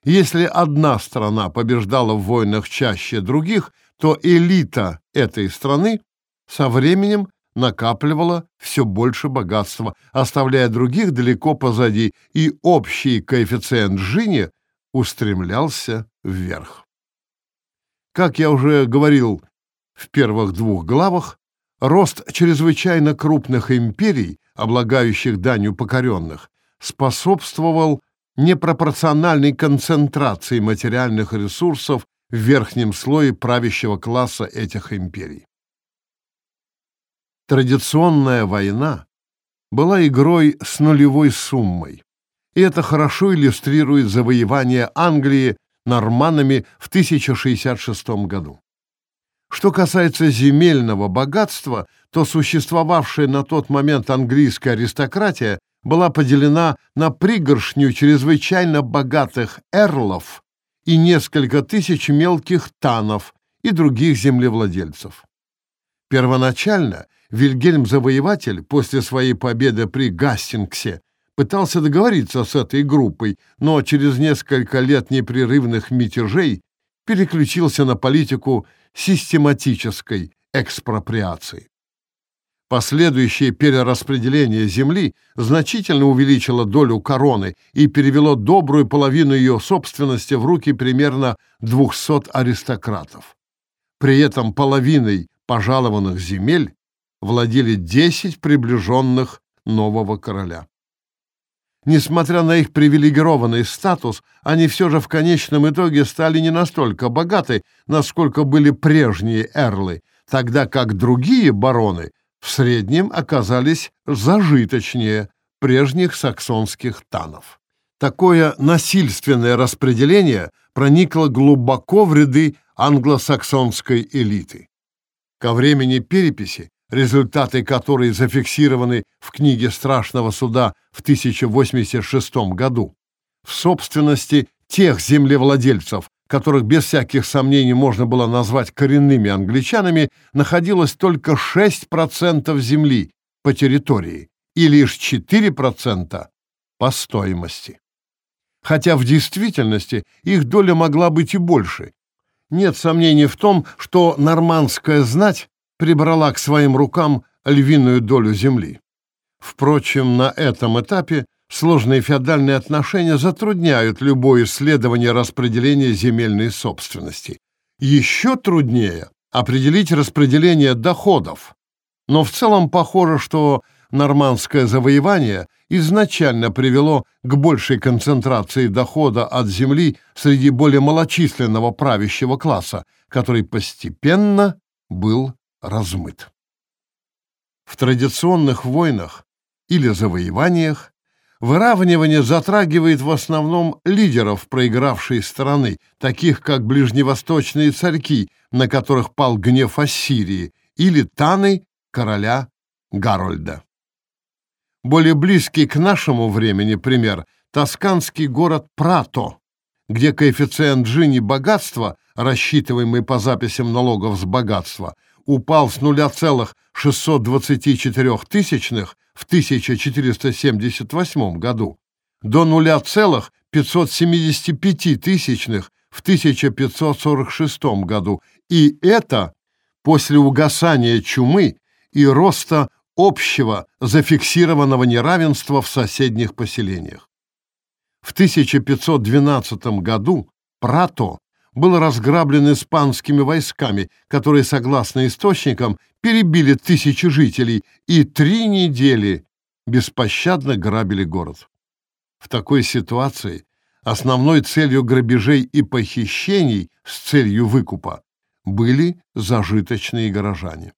Если одна страна побеждала в войнах чаще других, то элита этой страны со временем накапливала все больше богатства, оставляя других далеко позади, и общий коэффициент Жини устремлялся вверх. Как я уже говорил в первых двух главах, рост чрезвычайно крупных империй, облагающих данью покоренных, способствовал непропорциональной концентрации материальных ресурсов в верхнем слое правящего класса этих империй. Традиционная война была игрой с нулевой суммой, и это хорошо иллюстрирует завоевание Англии норманнами в 1066 году. Что касается земельного богатства, то существовавшая на тот момент английская аристократия была поделена на пригоршню чрезвычайно богатых эрлов и несколько тысяч мелких танов и других землевладельцев. Первоначально Вильгельм Завоеватель после своей победы при Гастингсе пытался договориться с этой группой, но через несколько лет непрерывных мятежей переключился на политику систематической экспроприации. Последующее перераспределение земли значительно увеличило долю короны и перевело добрую половину ее собственности в руки примерно 200 аристократов. При этом половиной пожалованных земель владели 10 приближенных нового короля. Несмотря на их привилегированный статус, они все же в конечном итоге стали не настолько богаты, насколько были прежние эрлы, тогда как другие бароны в среднем оказались зажиточнее прежних саксонских танов. Такое насильственное распределение проникло глубоко в ряды англосаксонской элиты. Ко времени переписи результаты которой зафиксированы в книге Страшного суда в 1086 году, в собственности тех землевладельцев, которых без всяких сомнений можно было назвать коренными англичанами, находилось только 6% земли по территории и лишь 4% по стоимости. Хотя в действительности их доля могла быть и больше. Нет сомнений в том, что нормандская знать прибрала к своим рукам львиную долю земли. Впрочем, на этом этапе сложные феодальные отношения затрудняют любое исследование распределения земельной собственности. Еще труднее определить распределение доходов. Но в целом похоже, что нормандское завоевание изначально привело к большей концентрации дохода от земли среди более малочисленного правящего класса, который постепенно был размыт. В традиционных войнах или завоеваниях выравнивание затрагивает в основном лидеров проигравшей страны, таких как ближневосточные царьки, на которых пал гнев Ассирии, или таны короля Гарольда. Более близкий к нашему времени пример – тосканский город Прато, где коэффициент Джини богатства, рассчитываемый по записям налогов с богатства, упал с 0,624 тысячных в 1478 году до 0,575 тысячных в 1546 году, и это после угасания чумы и роста общего зафиксированного неравенства в соседних поселениях. В 1512 году Прато был разграблен испанскими войсками, которые, согласно источникам, перебили тысячи жителей и три недели беспощадно грабили город. В такой ситуации основной целью грабежей и похищений с целью выкупа были зажиточные горожане.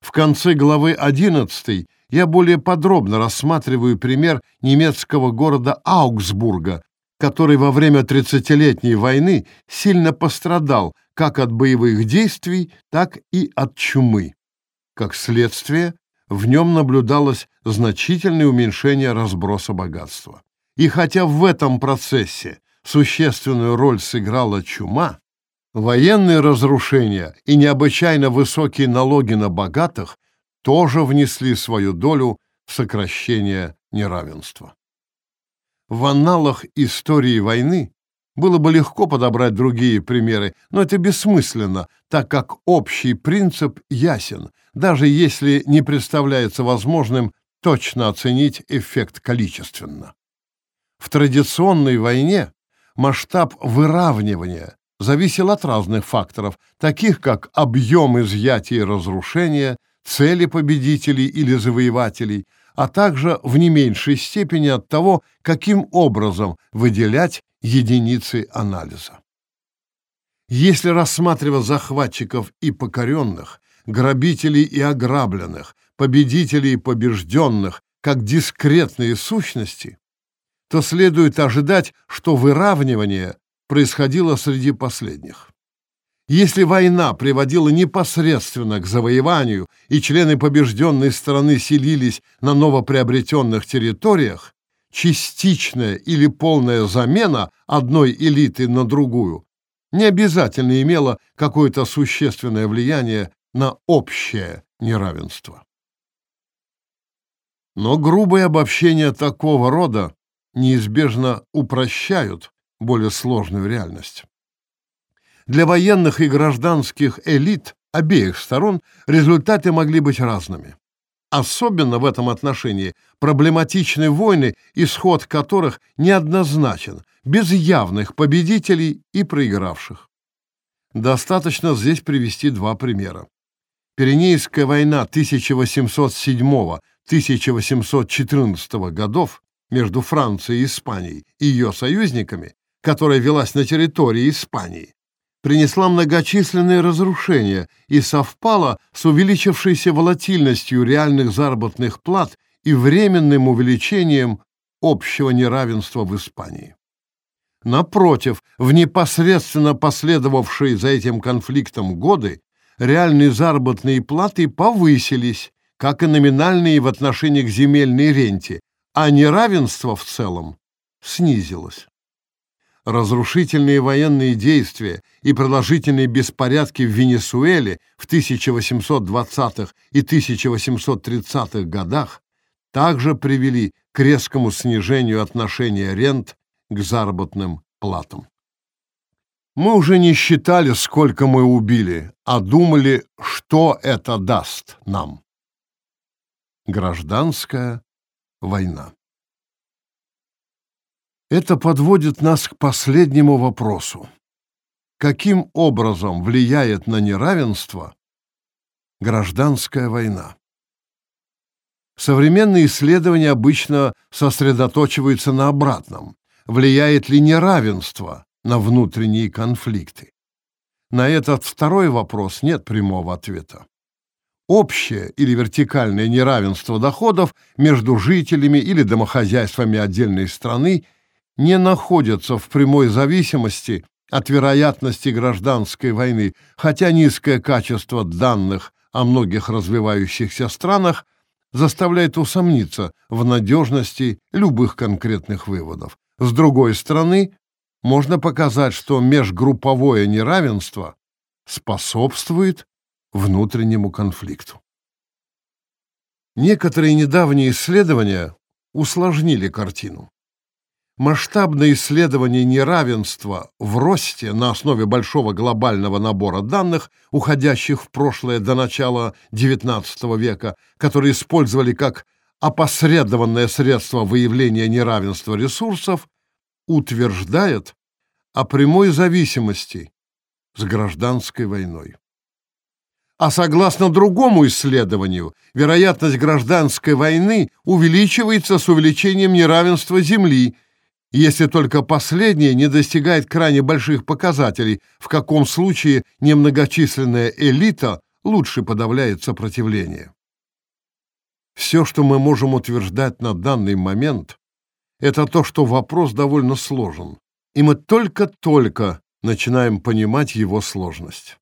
В конце главы 11 я более подробно рассматриваю пример немецкого города Аугсбурга, который во время тридцатилетней войны сильно пострадал как от боевых действий, так и от чумы. Как следствие, в нем наблюдалось значительное уменьшение разброса богатства. И хотя в этом процессе существенную роль сыграла чума, военные разрушения и необычайно высокие налоги на богатых тоже внесли свою долю в сокращение неравенства. В анналах истории войны было бы легко подобрать другие примеры, но это бессмысленно, так как общий принцип ясен, даже если не представляется возможным точно оценить эффект количественно. В традиционной войне масштаб выравнивания зависел от разных факторов, таких как объем изъятия и разрушения, цели победителей или завоевателей, а также в не меньшей степени от того, каким образом выделять единицы анализа. Если рассматривать захватчиков и покоренных, грабителей и ограбленных, победителей и побежденных как дискретные сущности, то следует ожидать, что выравнивание происходило среди последних. Если война приводила непосредственно к завоеванию и члены побежденной страны селились на новоприобретенных территориях, частичная или полная замена одной элиты на другую не обязательно имела какое-то существенное влияние на общее неравенство. Но грубые обобщения такого рода неизбежно упрощают более сложную реальность. Для военных и гражданских элит обеих сторон результаты могли быть разными. Особенно в этом отношении проблематичны войны, исход которых неоднозначен, без явных победителей и проигравших. Достаточно здесь привести два примера. Пиренейская война 1807-1814 годов между Францией и Испанией и ее союзниками, которая велась на территории Испании, принесла многочисленные разрушения и совпала с увеличившейся волатильностью реальных заработных плат и временным увеличением общего неравенства в Испании. Напротив, в непосредственно последовавшие за этим конфликтом годы реальные заработные платы повысились, как и номинальные в отношении к земельной ренте, а неравенство в целом снизилось разрушительные военные действия и продолжительные беспорядки в Венесуэле в 1820-х и 1830-х годах также привели к резкому снижению отношения рент к заработным платам. Мы уже не считали, сколько мы убили, а думали, что это даст нам. Гражданская война. Это подводит нас к последнему вопросу. Каким образом влияет на неравенство гражданская война? Современные исследования обычно сосредоточиваются на обратном. Влияет ли неравенство на внутренние конфликты? На этот второй вопрос нет прямого ответа. Общее или вертикальное неравенство доходов между жителями или домохозяйствами отдельной страны – не находятся в прямой зависимости от вероятности гражданской войны, хотя низкое качество данных о многих развивающихся странах заставляет усомниться в надежности любых конкретных выводов. С другой стороны, можно показать, что межгрупповое неравенство способствует внутреннему конфликту. Некоторые недавние исследования усложнили картину масштабное исследование неравенства в росте на основе большого глобального набора данных, уходящих в прошлое до начала XIX века, которые использовали как опосредованное средство выявления неравенства ресурсов, утверждает о прямой зависимости с гражданской войной. А согласно другому исследованию, вероятность гражданской войны увеличивается с увеличением неравенства Земли – если только последнее не достигает крайне больших показателей, в каком случае немногочисленная элита лучше подавляет сопротивление. Все, что мы можем утверждать на данный момент, это то, что вопрос довольно сложен, и мы только-только начинаем понимать его сложность.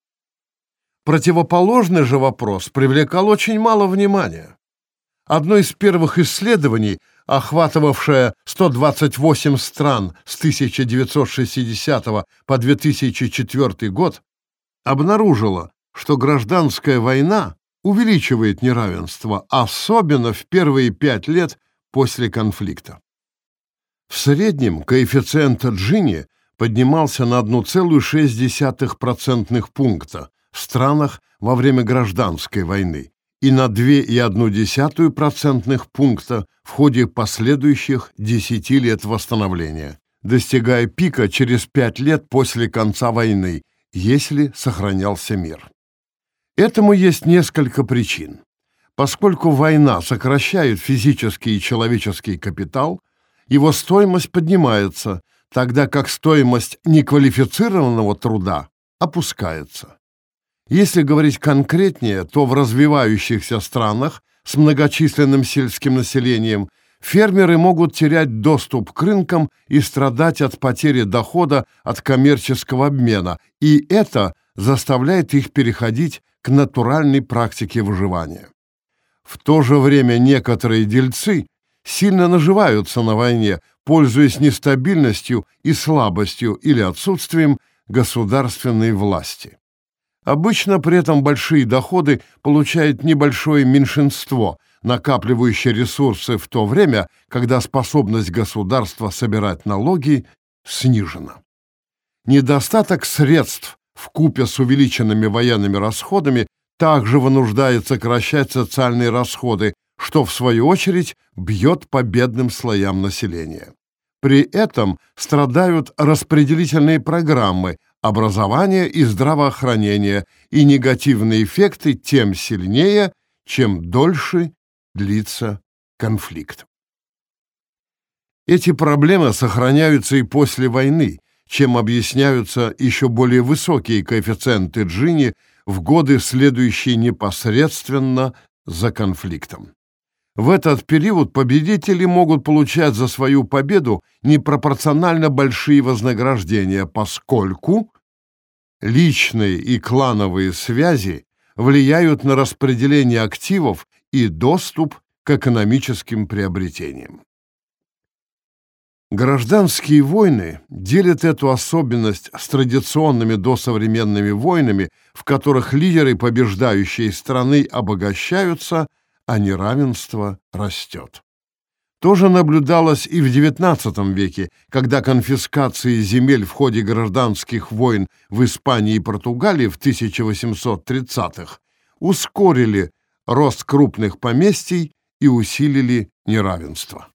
Противоположный же вопрос привлекал очень мало внимания. Одно из первых исследований, охватывавшее 128 стран с 1960 по 2004 год, обнаружило, что гражданская война увеличивает неравенство, особенно в первые пять лет после конфликта. В среднем коэффициент Джини поднимался на 1,6% пункта в странах во время гражданской войны и на 2,1% пункта в ходе последующих 10 лет восстановления, достигая пика через 5 лет после конца войны, если сохранялся мир. Этому есть несколько причин. Поскольку война сокращает физический и человеческий капитал, его стоимость поднимается, тогда как стоимость неквалифицированного труда опускается. Если говорить конкретнее, то в развивающихся странах с многочисленным сельским населением фермеры могут терять доступ к рынкам и страдать от потери дохода от коммерческого обмена, и это заставляет их переходить к натуральной практике выживания. В то же время некоторые дельцы сильно наживаются на войне, пользуясь нестабильностью и слабостью или отсутствием государственной власти. Обычно при этом большие доходы получает небольшое меньшинство, накапливающее ресурсы в то время, когда способность государства собирать налоги снижена. Недостаток средств в купе с увеличенными военными расходами также вынуждает сокращать социальные расходы, что, в свою очередь, бьет по бедным слоям населения. При этом страдают распределительные программы, образование и здравоохранение, и негативные эффекты тем сильнее, чем дольше длится конфликт. Эти проблемы сохраняются и после войны, чем объясняются еще более высокие коэффициенты Джини в годы, следующие непосредственно за конфликтом. В этот период победители могут получать за свою победу непропорционально большие вознаграждения, поскольку личные и клановые связи влияют на распределение активов и доступ к экономическим приобретениям. Гражданские войны делят эту особенность с традиционными досовременными войнами, в которых лидеры побеждающей страны обогащаются, а неравенство растет. То же наблюдалось и в XIX веке, когда конфискации земель в ходе гражданских войн в Испании и Португалии в 1830-х ускорили рост крупных поместий и усилили неравенство.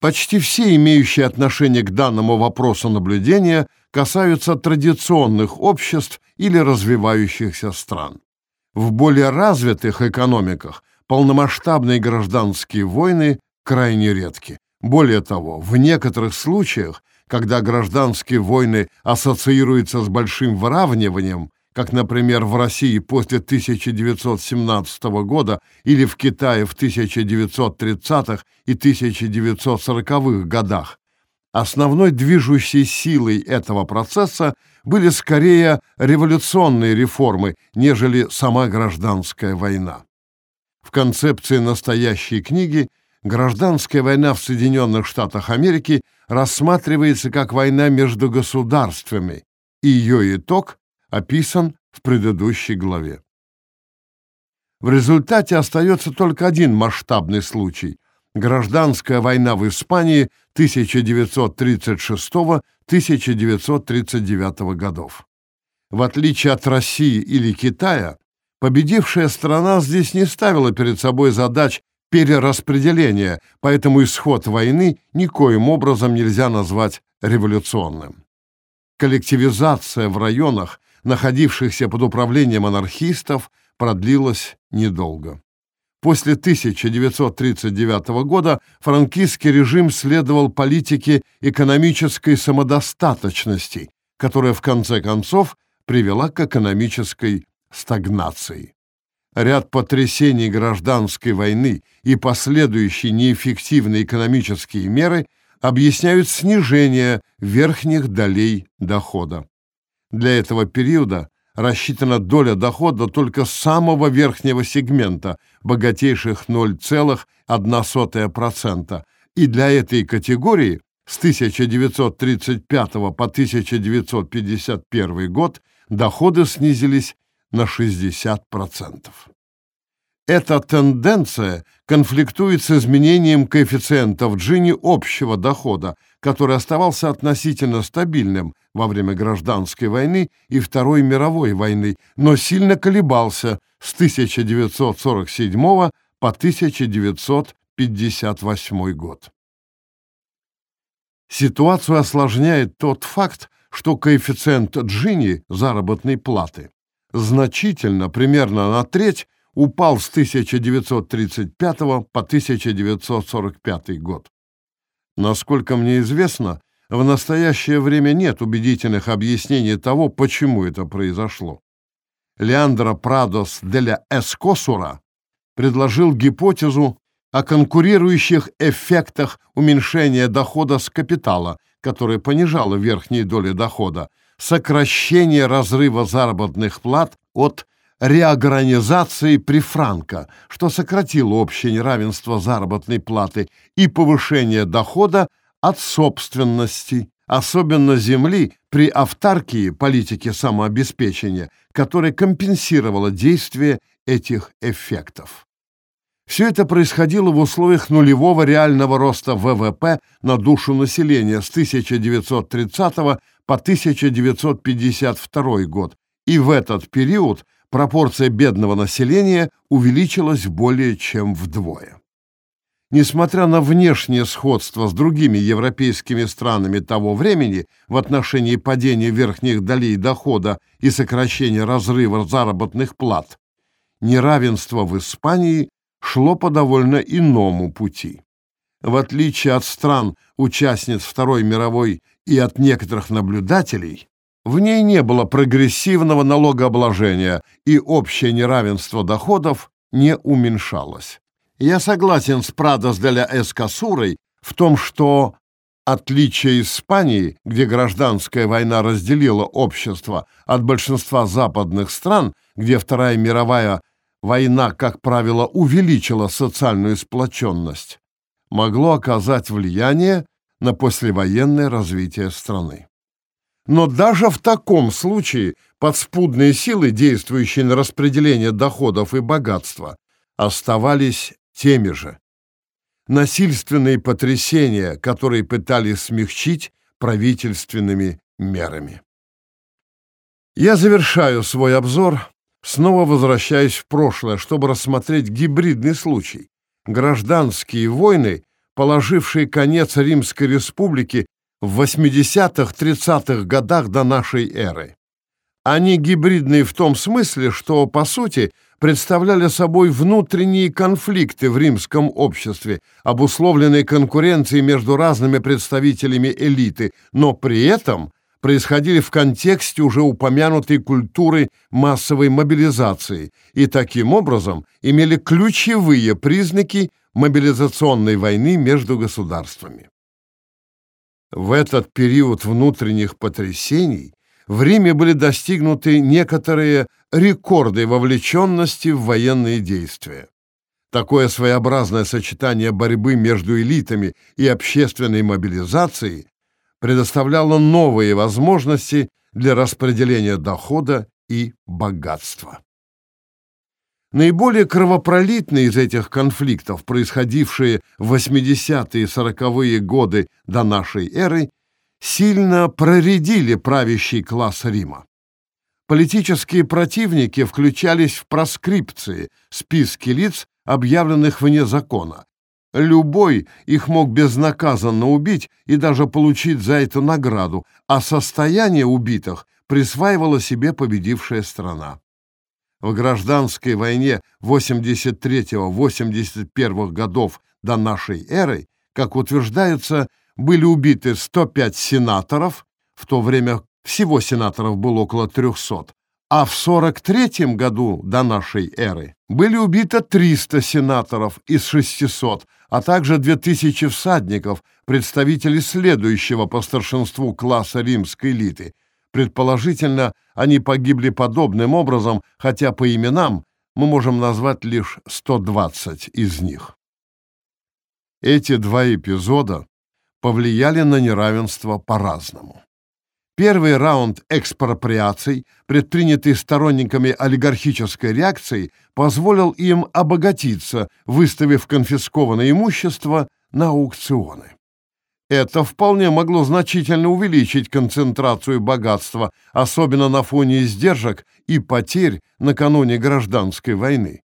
Почти все имеющие отношение к данному вопросу наблюдения касаются традиционных обществ или развивающихся стран. В более развитых экономиках полномасштабные гражданские войны крайне редки. Более того, в некоторых случаях, когда гражданские войны ассоциируются с большим выравниванием, как, например, в России после 1917 года или в Китае в 1930-х и 1940-х годах. Основной движущей силой этого процесса были скорее революционные реформы, нежели сама гражданская война. В концепции настоящей книги гражданская война в Соединенных Штатах Америки рассматривается как война между государствами, и ее итог описан в предыдущей главе. В результате остается только один масштабный случай – гражданская война в Испании 1936-1939 годов. В отличие от России или Китая, победившая страна здесь не ставила перед собой задач перераспределения, поэтому исход войны никоим образом нельзя назвать революционным. Коллективизация в районах, находившихся под управлением анархистов, продлилась недолго. После 1939 года франкистский режим следовал политике экономической самодостаточности, которая в конце концов привела к экономической стагнации. Ряд потрясений гражданской войны и последующие неэффективные экономические меры объясняют снижение верхних долей дохода. Для этого периода рассчитана доля дохода только самого верхнего сегмента, богатейших 0,1%, и для этой категории с 1935 по 1951 год доходы снизились на 60%. Эта тенденция конфликтует с изменением коэффициента Джини общего дохода, который оставался относительно стабильным во время гражданской войны и Второй мировой войны, но сильно колебался с 1947 по 1958 год. Ситуацию осложняет тот факт, что коэффициент Джини заработной платы значительно, примерно на треть, упал с 1935 по 1945 год. Насколько мне известно, в настоящее время нет убедительных объяснений того, почему это произошло. Леандро Прадос деля Эскосура предложил гипотезу о конкурирующих эффектах уменьшения дохода с капитала, которое понижало верхние доли дохода, сокращение разрыва заработных плат от реорганизации при Франко, что сократило общее неравенство заработной платы и повышение дохода от собственности, особенно земли при автаркии политики самообеспечения, которая компенсировала действие этих эффектов. Все это происходило в условиях нулевого реального роста ВВП на душу населения с 1930 по 1952 год, и в этот период пропорция бедного населения увеличилась более чем вдвое. Несмотря на внешнее сходство с другими европейскими странами того времени в отношении падения верхних долей дохода и сокращения разрыва заработных плат, неравенство в Испании шло по довольно иному пути. В отличие от стран, участниц Второй мировой и от некоторых наблюдателей, в ней не было прогрессивного налогообложения, и общее неравенство доходов не уменьшалось. Я согласен с Прадос де ля Эскасурой в том, что отличие Испании, где гражданская война разделила общество от большинства западных стран, где Вторая мировая война, как правило, увеличила социальную сплоченность, могло оказать влияние на послевоенное развитие страны. Но даже в таком случае подспудные силы, действующие на распределение доходов и богатства, оставались теми же. Насильственные потрясения, которые пытались смягчить правительственными мерами. Я завершаю свой обзор, снова возвращаясь в прошлое, чтобы рассмотреть гибридный случай. Гражданские войны, положившие конец Римской республике в 80-30-х годах до нашей эры. Они гибридные в том смысле, что, по сути, представляли собой внутренние конфликты в римском обществе, обусловленные конкуренцией между разными представителями элиты, но при этом происходили в контексте уже упомянутой культуры массовой мобилизации и таким образом имели ключевые признаки мобилизационной войны между государствами. В этот период внутренних потрясений в Риме были достигнуты некоторые рекорды вовлеченности в военные действия. Такое своеобразное сочетание борьбы между элитами и общественной мобилизацией предоставляло новые возможности для распределения дохода и богатства. Наиболее кровопролитные из этих конфликтов, происходившие в 80-е и 40-е годы до нашей эры, сильно проредили правящий класс Рима. Политические противники включались в проскрипции, списки лиц, объявленных вне закона. Любой их мог безнаказанно убить и даже получить за это награду, а состояние убитых присваивала себе победившая страна в гражданской войне 83-81 годов до нашей эры, как утверждается, были убиты 105 сенаторов, в то время всего сенаторов было около 300, а в 43 году до нашей эры были убиты 300 сенаторов из 600, а также 2000 всадников, представителей следующего по старшинству класса римской элиты. Предположительно, они погибли подобным образом, хотя по именам мы можем назвать лишь 120 из них. Эти два эпизода повлияли на неравенство по-разному. Первый раунд экспроприаций, предпринятый сторонниками олигархической реакции, позволил им обогатиться, выставив конфискованное имущество на аукционы. Это вполне могло значительно увеличить концентрацию богатства, особенно на фоне издержек и потерь накануне гражданской войны.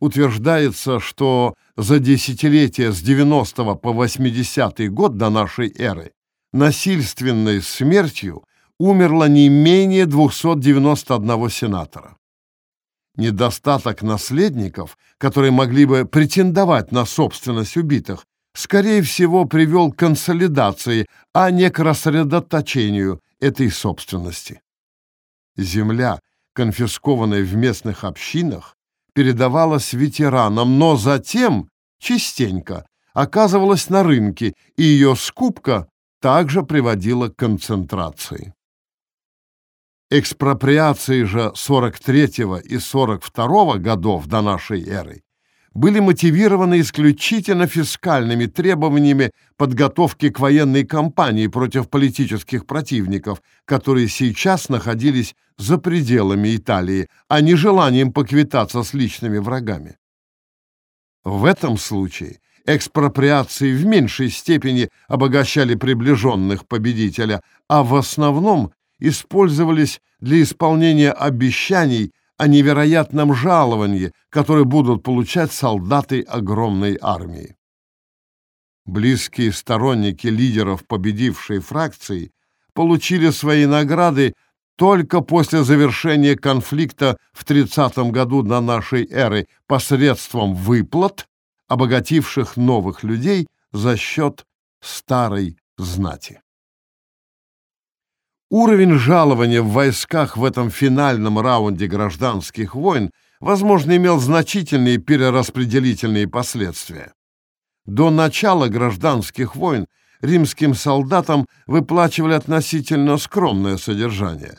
Утверждается, что за десятилетия с 90 по 80 год до нашей эры насильственной смертью умерло не менее 291 сенатора. Недостаток наследников, которые могли бы претендовать на собственность убитых, скорее всего, привел к консолидации, а не к рассредоточению этой собственности. Земля, конфискованная в местных общинах, передавалась ветеранам, но затем частенько оказывалась на рынке, и ее скупка также приводила к концентрации. Экспроприации же 43 и 42 годов до нашей эры были мотивированы исключительно фискальными требованиями подготовки к военной кампании против политических противников, которые сейчас находились за пределами Италии, а не желанием поквитаться с личными врагами. В этом случае экспроприации в меньшей степени обогащали приближенных победителя, а в основном использовались для исполнения обещаний о невероятном жаловании, которое будут получать солдаты огромной армии. Близкие сторонники лидеров победившей фракции получили свои награды только после завершения конфликта в 30 году до нашей эры посредством выплат обогативших новых людей за счет старой знати. Уровень жалования в войсках в этом финальном раунде гражданских войн, возможно, имел значительные перераспределительные последствия. До начала гражданских войн римским солдатам выплачивали относительно скромное содержание.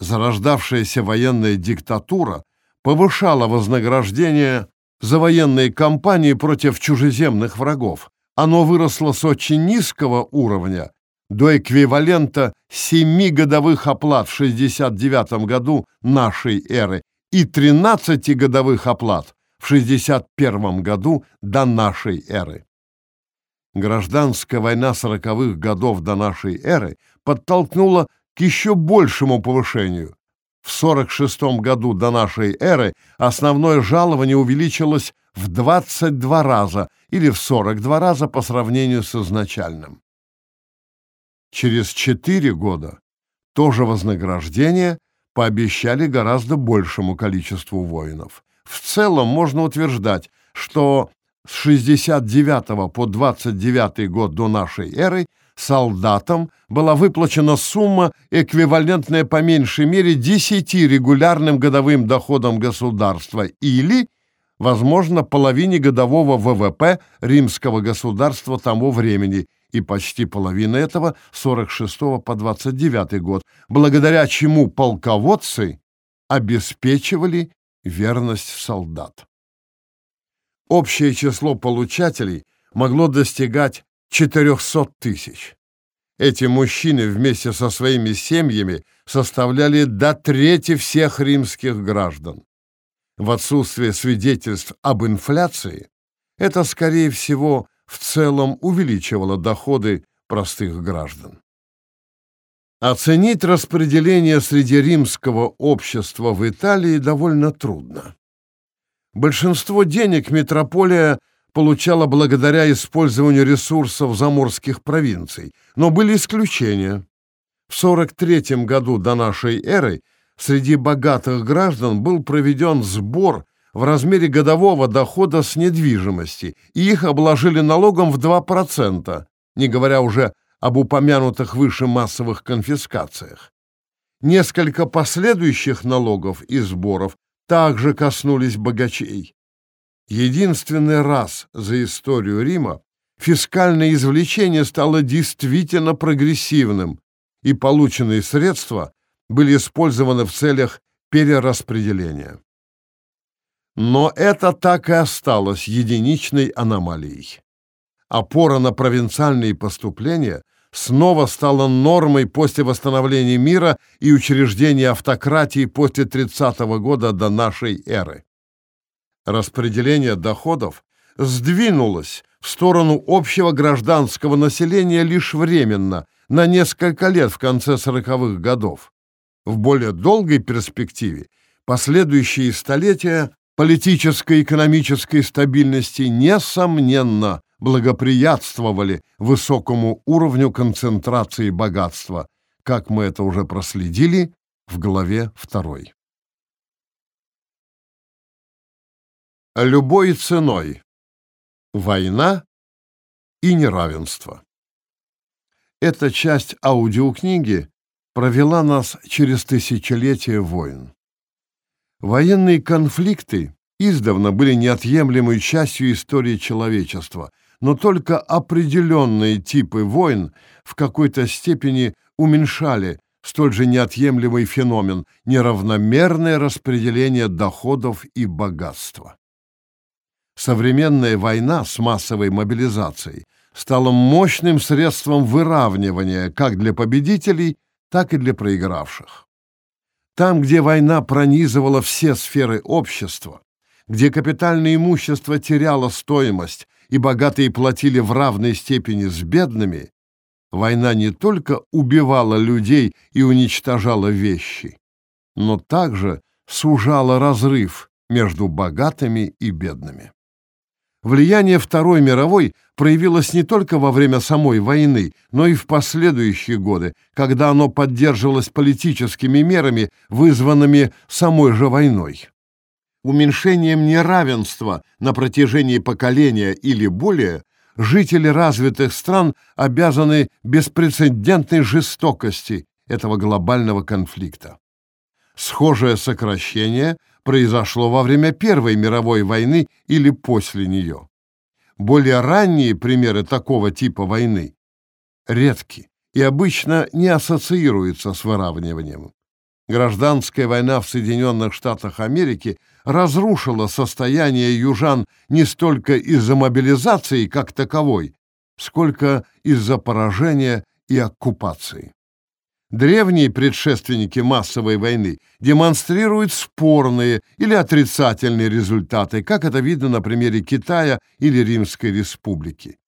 Зарождавшаяся военная диктатура повышала вознаграждение за военные кампании против чужеземных врагов. Оно выросло с очень низкого уровня до эквивалента семи годовых оплат в 69 году нашей эры и 13 годовых оплат в 61 году до нашей эры. Гражданская война сороковых годов до нашей эры подтолкнула к еще большему повышению, в 46 году до нашей эры основное жалование увеличилось в 22 раза или в 42 раза по сравнению с изначальным. Через 4 года то же вознаграждение пообещали гораздо большему количеству воинов. В целом можно утверждать, что с 69 по 29 год до нашей эры солдатам была выплачена сумма, эквивалентная по меньшей мере 10 регулярным годовым доходам государства или, возможно, половине годового ВВП римского государства того времени и почти половина этого 46 по 29 год, благодаря чему полководцы обеспечивали верность солдат. Общее число получателей могло достигать 400 тысяч. Эти мужчины вместе со своими семьями составляли до трети всех римских граждан. В отсутствие свидетельств об инфляции это, скорее всего, в целом увеличивало доходы простых граждан. Оценить распределение среди римского общества в Италии довольно трудно. Большинство денег метрополия получала благодаря использованию ресурсов заморских провинций, но были исключения. В 43 году до нашей эры среди богатых граждан был проведен сбор в размере годового дохода с недвижимости, и их обложили налогом в 2%, не говоря уже об упомянутых выше массовых конфискациях. Несколько последующих налогов и сборов также коснулись богачей. Единственный раз за историю Рима фискальное извлечение стало действительно прогрессивным, и полученные средства были использованы в целях перераспределения. Но это так и осталось единичной аномалией. Опора на провинциальные поступления снова стала нормой после восстановления мира и учреждения автократии после 30-го года до нашей эры. Распределение доходов сдвинулось в сторону общего гражданского населения лишь временно, на несколько лет в конце 40-х годов. В более долгой перспективе последующие столетия политической и экономической стабильности несомненно благоприятствовали высокому уровню концентрации богатства, как мы это уже проследили в главе 2. Любой ценой. Война и неравенство. Эта часть аудиокниги провела нас через тысячелетия войн. Военные конфликты издавна были неотъемлемой частью истории человечества, но только определенные типы войн в какой-то степени уменьшали столь же неотъемлемый феномен – неравномерное распределение доходов и богатства. Современная война с массовой мобилизацией стала мощным средством выравнивания как для победителей, так и для проигравших. Там, где война пронизывала все сферы общества, где капитальное имущество теряло стоимость и богатые платили в равной степени с бедными, война не только убивала людей и уничтожала вещи, но также сужала разрыв между богатыми и бедными. Влияние Второй мировой проявилось не только во время самой войны, но и в последующие годы, когда оно поддерживалось политическими мерами, вызванными самой же войной. Уменьшением неравенства на протяжении поколения или более жители развитых стран обязаны беспрецедентной жестокости этого глобального конфликта. Схожее сокращение произошло во время Первой мировой войны или после нее. Более ранние примеры такого типа войны редки и обычно не ассоциируются с выравниванием. Гражданская война в Соединенных Штатах Америки разрушила состояние южан не столько из-за мобилизации как таковой, сколько из-за поражения и оккупации. Древние предшественники массовой войны демонстрируют спорные или отрицательные результаты, как это видно на примере Китая или Римской республики.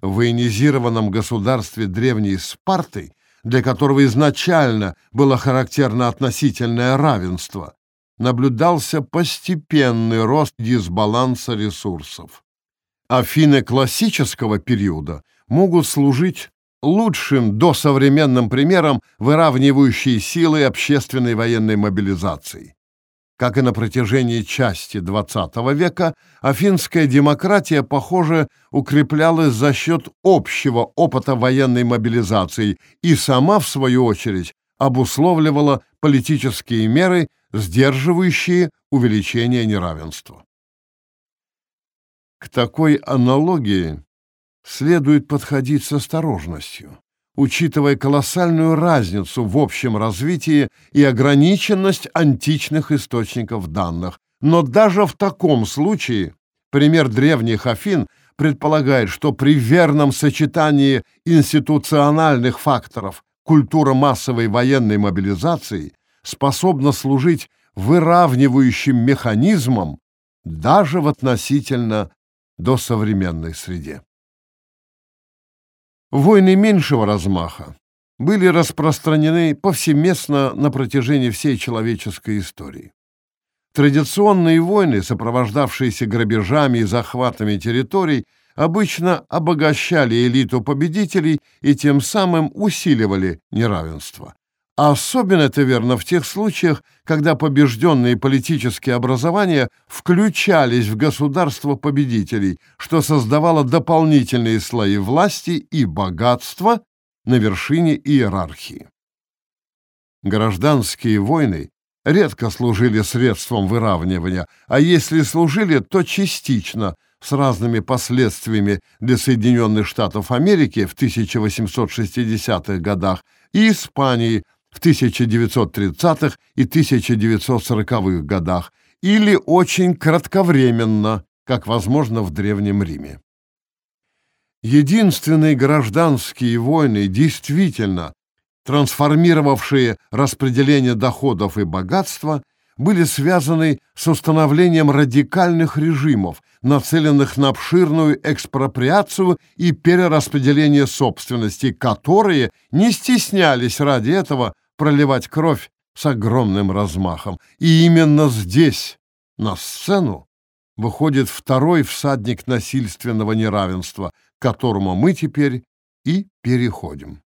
В военизированном государстве древней Спарты, для которого изначально было характерно относительное равенство, наблюдался постепенный рост дисбаланса ресурсов. Афины классического периода могут служить лучшим досовременным примером выравнивающей силы общественной военной мобилизации. Как и на протяжении части XX века, афинская демократия, похоже, укреплялась за счет общего опыта военной мобилизации и сама, в свою очередь, обусловливала политические меры, сдерживающие увеличение неравенства. К такой аналогии следует подходить с осторожностью, учитывая колоссальную разницу в общем развитии и ограниченность античных источников данных. Но даже в таком случае пример древних Афин предполагает, что при верном сочетании институциональных факторов культура массовой военной мобилизации способна служить выравнивающим механизмом даже в относительно досовременной среде. Войны меньшего размаха были распространены повсеместно на протяжении всей человеческой истории. Традиционные войны, сопровождавшиеся грабежами и захватами территорий, обычно обогащали элиту победителей и тем самым усиливали неравенство. Особенно это верно в тех случаях, когда побежденные политические образования включались в государство победителей, что создавало дополнительные слои власти и богатства на вершине иерархии. Гражданские войны редко служили средством выравнивания, а если служили, то частично, с разными последствиями для Соединенных Штатов Америки в 1860-х годах и Испании в 1930-х и 1940-х годах, или очень кратковременно, как возможно в Древнем Риме. Единственные гражданские войны, действительно трансформировавшие распределение доходов и богатства, были связаны с установлением радикальных режимов, нацеленных на обширную экспроприацию и перераспределение собственности, которые не стеснялись ради этого проливать кровь с огромным размахом. И именно здесь, на сцену, выходит второй всадник насильственного неравенства, к которому мы теперь и переходим.